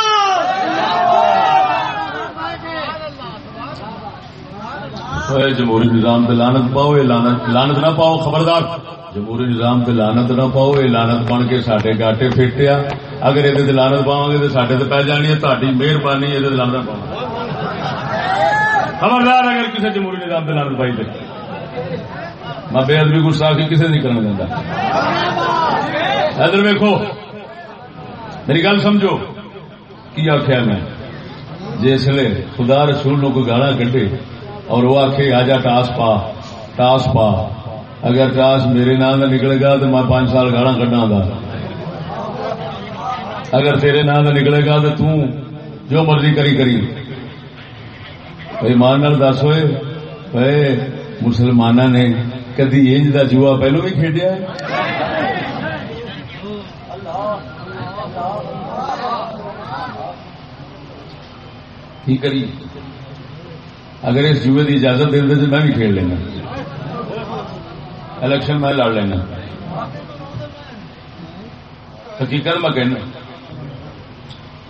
جمہوری نظام پہ لانت پاؤ یہ لانت لانت نہ پاؤ خبردار۔ جمہوری نظام پہ لانت نہ پاؤ یہ لانت بن کے سڈے گاٹے فیٹیا اگر یہ لانت پاؤ گے تو سڈے تو پی جانی ہے تاری مہربانی یہ لانت پاؤ خبردار اگر کسی جمہوری نظام پہ لانت پائی دے میں بے ادبی گستاخی کسی نہیں کرنا دینا ادھر ویکو میری گل سمجھو۔ کی آخیا میں؟ جسے خدا رسول کو گالا کٹے اور وہ آخ آجا ٹاس پا ٹاس پا۔ اگر ٹاس میرے نام کا نکلے گا تو میں پانچ سال گالا کڈا گا۔ اگر تیرے نام کا نکلے گا تو توں جو مرضی کری کری۔ مان دس ہوئے۔ مسلمان نے کدی انج کا جوا پہلو بھی کھیڈیا کی کری؟ اگر اس جوئے کی اجازت دے تو میں بھی کھیل لینا۔ الیکشن میں لڑ لینا۔ حقیقت میں کہنا،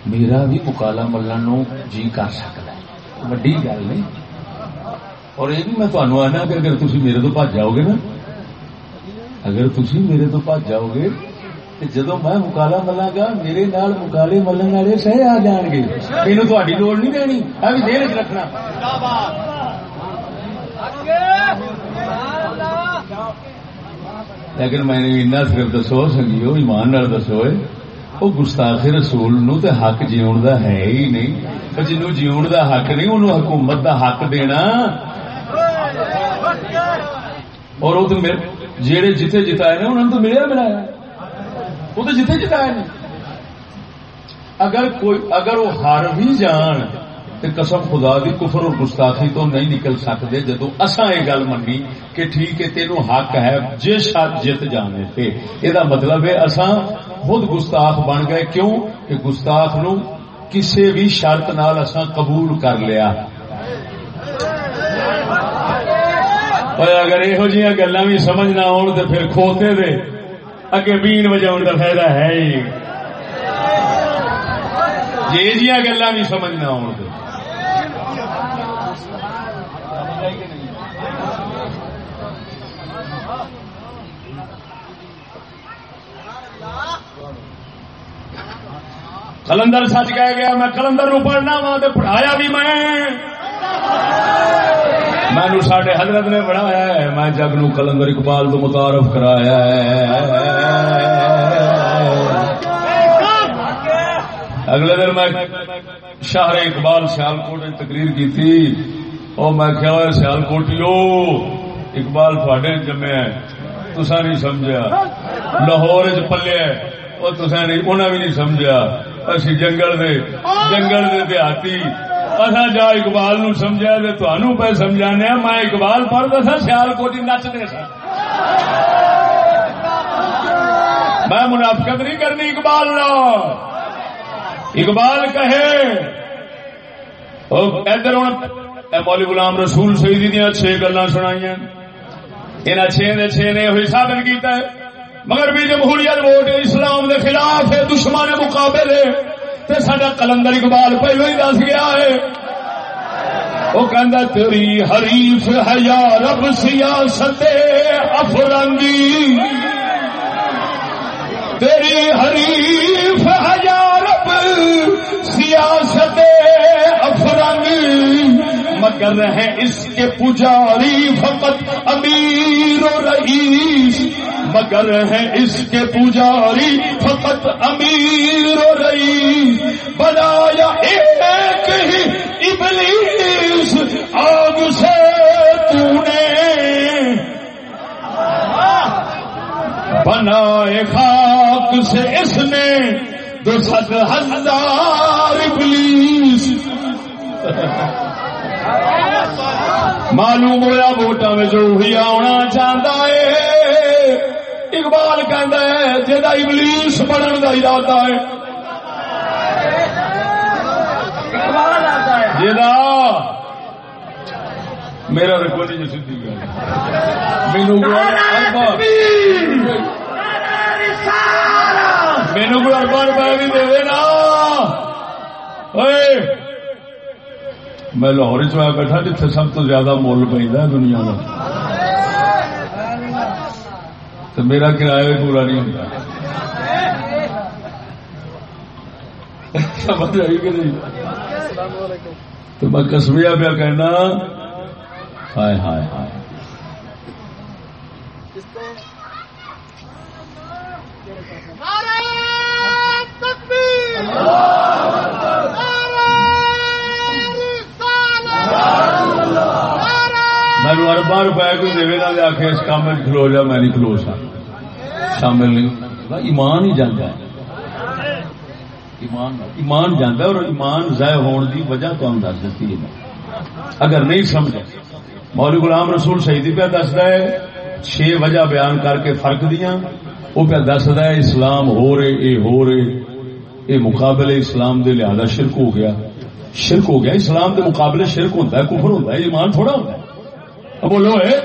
میرا بھی مکالا ملن جی کر سکتا ہے۔ وڈی گل نہیں۔ اور یہ بھی میں تمہیں آنا کہ اگر تھی میرے تو بج جاؤ گے نا، اگر تھی میرے تو بج جاؤ گے تو جدو میں مکالا ملا گا میرے نال مکالے ملن والے سہ آ جان گے۔ یہ تاری لوڑ نہیں دینی ابھی دیر چ رکھنا۔ لیکن میں نے صرف دسو، سنگیو، ایمان نال دسو وہ گستاخ رسول نو تے حق جیون دا ہے ہی نہیں۔ جنو جیون دا حق نہیں، انہوں حکومت دا حق دینا۔ اور وہ تو جیڑے جتے جتائے نے انہوں نے تو ملیا ملایا۔ وہ تو جتنے جتایا نہیں اگر کوئی اگر وہ ہار بھی جان تو قسم خدا دی کفر اور گستاخی تو نہیں نکل سکتے جدو اصا یہ گل منی کہ ٹھیک ہے تینوں حق ہے جس حق جت جانے تھے یہ مطلب ہے اصا خود گستاخ بن گئے۔ کیوں؟ کہ گستاخ نو کسی بھی شرط نال اصا قبول کر لیا۔ اگر یہو جی گلا بھی سمجھ نہ آن تو پھر کھوتے دے اگے بین بجاؤ کا فائدہ ہے ہی جی جی گلا بھی سمجھنا ہو کلندر سچ کہہ گیا میں کلندر نو پڑھنا وا تو پڑھایا بھی میں مینو سڈے حضرت نے بڑھایا ہے، میں جگ نو کلندر اقبال تو متعارف کرایا ہے۔ اگلے دن میں شہر اقبال سیال کوٹ تقریر کی تھی اور میں کیا سیال کوٹیو اقبال تھوڑے جمے تسا نہیں سمجھا لاہور چ پلے وہ تسا نہیں انہیں بھی نہیں سمجھا اسی جنگل دے جنگل دے دیہاتی اصا جا اقبال نو سمجھا تو تہن پہ سمجھانے میں اقبال پڑھتا سا، سیال کوٹی نچتے سا۔ میں منافقت نہیں کرنی اقبال نو۔ اقبال کہے ادھر ہوں مولی غلام رسول سیدی دیا چھ گلا سنائی ان چھ چھ نے ہوئی ثابت کیتا ہے۔ مگر بھی جمہوریت ووٹ اسلام کے خلاف ہے، دشمن مقابلے۔ تے سڈا کلندر اقبال پہلو ہی دس گیا ہے۔ وہ کہندا تیری حریف ہے یا رب سیاست افرنگی۔ تیری حریف ہے یا رب سیاست افرنگی۔ مگر ہے اس کے پجاری فقط امیر و رئیس۔ مگر ہے اس کے پجاری فقط امیر و رئیس، بنایا ایک ہی ابلیس، آگ سے تو نے بنائے خاک سے اس نے دو ست ہزار ابلیس۔ معلوم ہوا ووٹاں میں جو بھی آنا چاہتا ہے۔ اقبال کہندا ہے ابلیس بننے کا ارادہ ہے۔ میرا رکو نہیں سیدھی گل۔ مینو مینو کوئی اربا روپئے بھی دے نا۔ میں لاہور چ بیٹھا جتنے سب تو زیادہ مل پہ دنیا کا تو میرا کرایہ بھی پورا نہیں ہوتا۔ سمجھ آئی کہ نہیں؟ تو میں کسبیا پیا کہنا، ہائے ہائے ہائے۔ میں اربا روپئے کوئی دے گا آ کے اس کام میں کھلو جا میں نہیں کھلو سا شامل نہیں ایمان ہی جانا ہے ایمان ایمان جانا اور ایمان ضائع ہونے کی وجہ تو دس دیتی ہے اگر نہیں سمجھ مولوی غلام رسول شہیدی پہ دستا ہے چھ وجہ بیان کر کے فرق دیا وہ پہ دستا ہے اسلام ہو رہے اے ہو رہے اے مقابلے اسلام دے لہذا شرک ہو گیا شرک ہو گیا اسلام دے مقابلے شرک ہوتا ہے کفر ہوتا ہے ایمان تھوڑا ہوتا ہے بولو ہے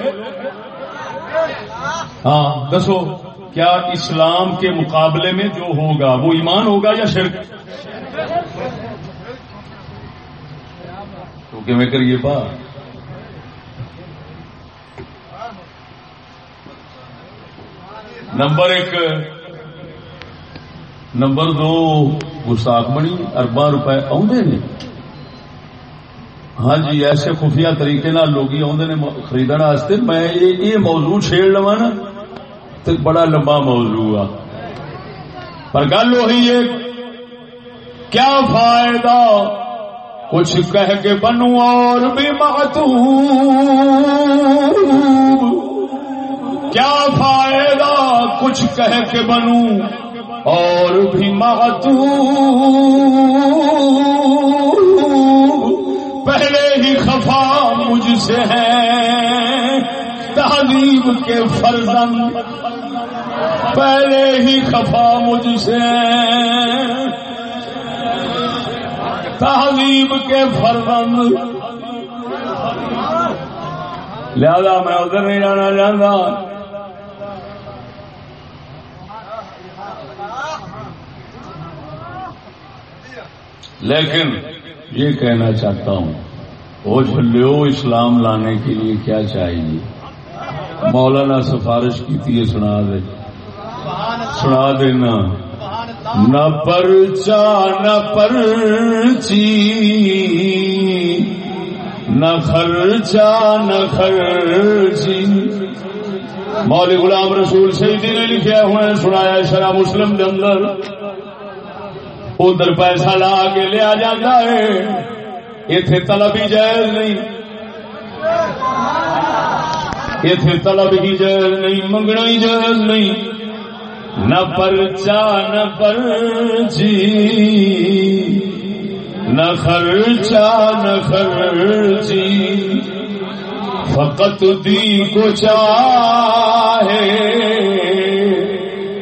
ہاں دسو، کیا اسلام کے مقابلے میں جو ہوگا، وہ ایمان ہوگا یا شرک؟ تو کہ میں کریے پا؟ نمبر ایک، نمبر دو گستاخ بنی اربا روپے آدھے نے۔ ہاں جی ایسے خفیہ طریقے لوگ آدھے خریدنے میں یہ موضوع چھیڑ لوا نا تو بڑا لمبا موضوع آ۔ پر گل وہی ہے، کیا فائدہ؟ کچھ کہہ کے بنوں اور بھی محتوب۔ کیا فائدہ؟ کچھ کہہ کے بنوں اور بھی محتوب۔ مجھ سے ہے۔ تہذیب کے فرزن پہلے ہی خفا مجھ سے تہذیب کے فرزن لہذا میں ادھر نہیں جانا چاہتا۔ لیکن یہ کہنا چاہتا ہوں وہ جھلو اسلام لانے کے لیے کیا چاہیے؟ مولانا سفارش کی تھی سنا دے۔ سنا دینا۔ نہ پرچا، نہ پرچی۔ نہ خرچا نہ خرچی۔ مولوی غلام رسول سیدی نے لکھا ہوئے سنایا شرح مسلم کے اندر۔ ادھر پیسہ لا کے لیا جاتا ہے۔ اتے طلب ہی جائز نہیں۔ اتے طلب ہی جائز نہیں، منگنا ہی جائز نہیں۔ نہ پرچا، نہ پرچی۔ نہ خرچا نہ خرچی۔ فقط دی کو چاہے۔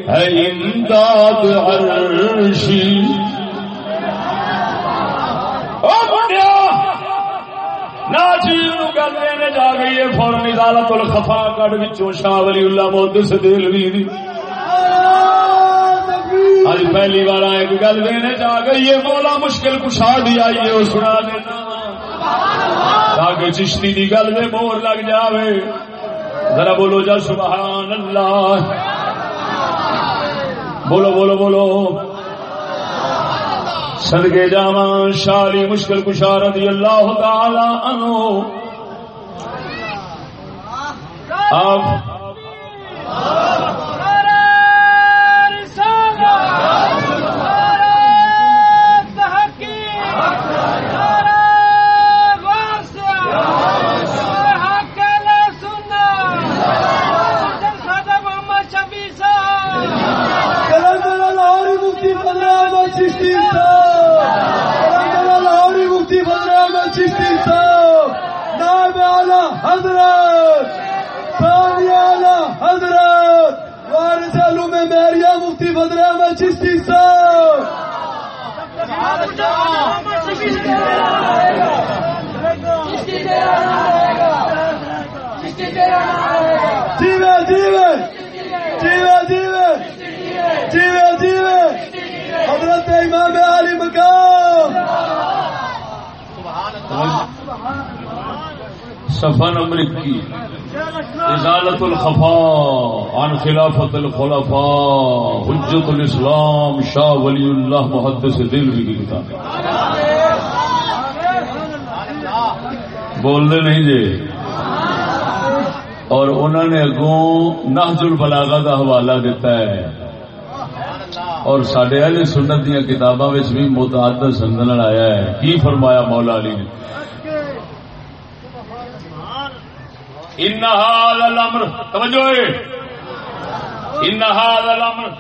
ہے امداد عرشی۔ جا گئی ہے فورن ادالت الخفا کٹ شاہ ولی اللہ محدث دلوی دی آج پہلی بار ایک گل دینے جا گئی ہے مولا مشکل کشا دی آئیے وہ سنا دینا تاکہ چشتی کی گل میں مور لگ جاوے ذرا بولو جا سبحان اللہ بولو بولو بولو صدقے جاواں شالی مشکل کشا رضی اللہ تعالی عنہ۔ آپ حضرت ثانی حضرت وارث علوم میریا مفتی فضل احمد چشتی صاحب۔ جیوے جیوے جیوے جیوے جیوے جیوے حضرت امام علی مقام۔ صفحہ نمبر اکی ازالت الخفاء عن خلافت الخلفاء، حجت الاسلام، شاہ ولی اللہ محدث دل کی کتاب۔ بول دے نہیں جی۔ اور انہوں نے اگوں نہج البلاغہ کا حوالہ دیتا ہے۔ اور سڈے اہل سنت دیا کتاباں بھی متعدد سندن آیا ہے۔ کی فرمایا مولا علی نے؟ إن هذا الأمر توجہ إن هذا الأمر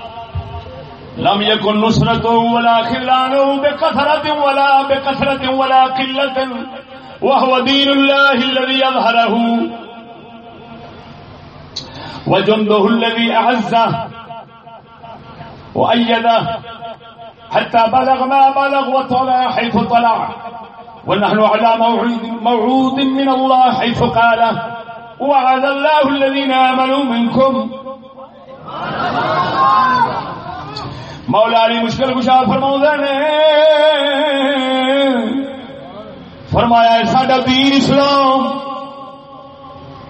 لم يكن نصرته ولا خلانه بكثرة ولا بكثرة ولا قلة وهو دين الله الذي يظهره وجنده الذي أعزه وأيده حتى بلغ ما بلغ وطلع حيث طلع. ونحن على موعود, من الله حيث قال. وعد الله الذين آمنوا منكم. مولا علی مشکل کشا فرما نے. فرمایا ساڈا دین اسلام.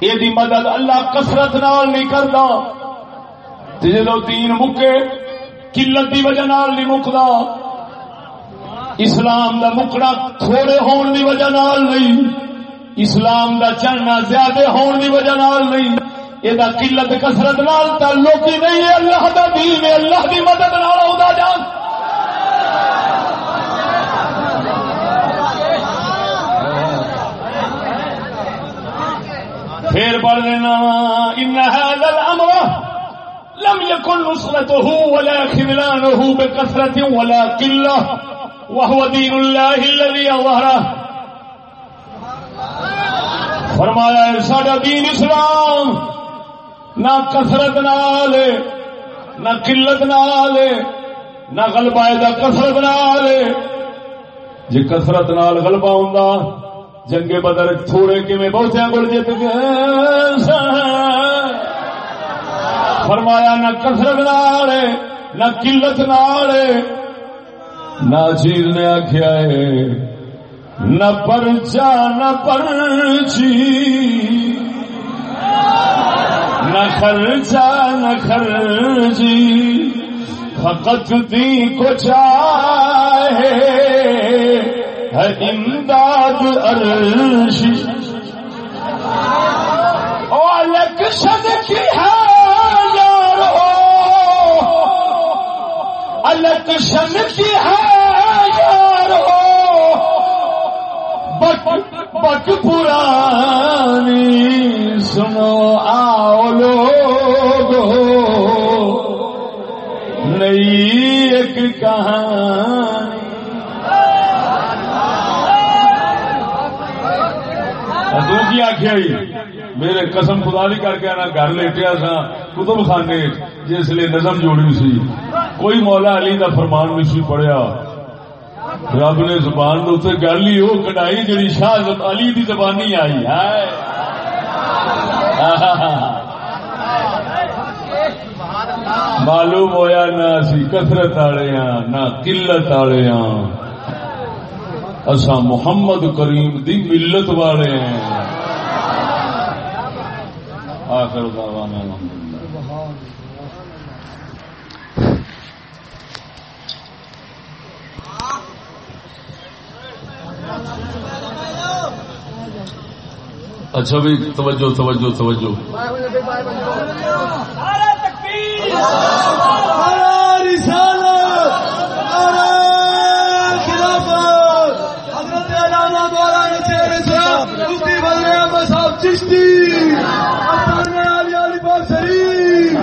یہ مدد اللہ کسرت نال نہیں کرتا جدو دین مکے، قلت کی وجہ نال نہیں مکتا اسلام دا مکنا تھوڑے ہون دی وجہ نال نہیں. اسلام دا چڑھنا زیادہ ہون دی وجہ نال نہیں۔ یہ قلت کسرت نال تعلق ہی نہیں ہے۔ اللہ دا دین ہے۔ اللہ دی مدد نال آؤں جان۔ پھر پڑھ دینا ان هذا الامر لم يكن نصرته ولا خذلانه بكثرة ولا قلة، وهو دين الله الذي أظهره۔ فرمایا ساڈا دین اسلام نہ کثرت نال نہ قلت نال نہ غلبہ دا کثرت نال جی کثرت نال غلبہ ہوندا، جنگے بدر تھوڑے کیویں بہتے گل جت گئے فرمایا، نہ کثرت نال نہ قلت نال نہ چیز نے آخیا ہے نہ پرچا، نہ پرچی۔ نہ خرچا نہ خرچی۔ فقط دی کو چاہے ہے امداد عرشی او الیکشن کی ہے یار ہو الیکشن کی ہے یار ہو بٹ بٹ پرانی سنو، آؤ لوگ نئی ایک کہانی۔ تو کی آخیا میرے قسم خدا نہیں کر کے آنا، گھر لیٹیا سا کتب خانے جس لیے نظم جوڑی سی۔ کوئی مولا علی کا فرمان بھی سی پڑھیا۔ رب نے زبان اتنے گل ہی وہ کٹائی جی شاہ علی کی زبانی آئی ہے معلوم ہویا نہ اسی کثرت والے ہاں نہ قلت والے ہاں۔ اسا محمد کریم دی ملت والے ہیں۔ آخر دعوانا الحمدللہ اچھا بھی توجہ توجہ توجہ نعرہ تکبیر رسالت نعرہ خلافت حضرت علامہ مولانا شیخ اسلام مفتی بدر احمد صاحب چشتی استانہ علی علی پاک شریف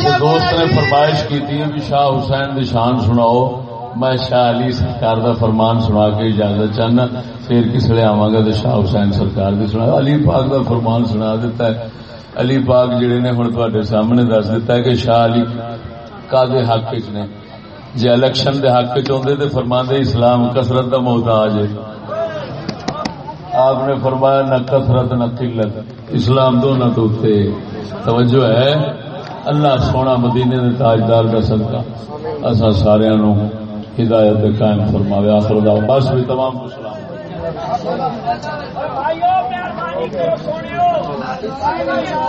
وہ دوست نے فرمائش کی شاہ حسین دی شان سناؤ میں شاہ علی سرکار دا فرمان سنا کے اجازت چاہنا، پھر کس لیے آواں گا تو شاہ حسین سرکار دی سنا۔ علی پاک دا فرمان سنا دیتا ہے۔ علی پاک جڑے نے ہن تواڈے سامنے دس دیتا ہے کہ شاہ علی کا دے حق وچ نے؟ جے الیکشن دے حق وچ ہوندے تے فرماندے اسلام کثرت دا محتاج ہے۔ آپ نے فرمایا، نہ کثرت، نہ قلت۔ اسلام دونوں تو اتنے توجہ ہے۔ اللہ سونا مدینے دے تاجدار کا صدقہ۔ اصا سارا نو ہدایت قائم فرماوے آخر دا بس بھی تمام کو سلام۔ بھائیو مہربانی کرو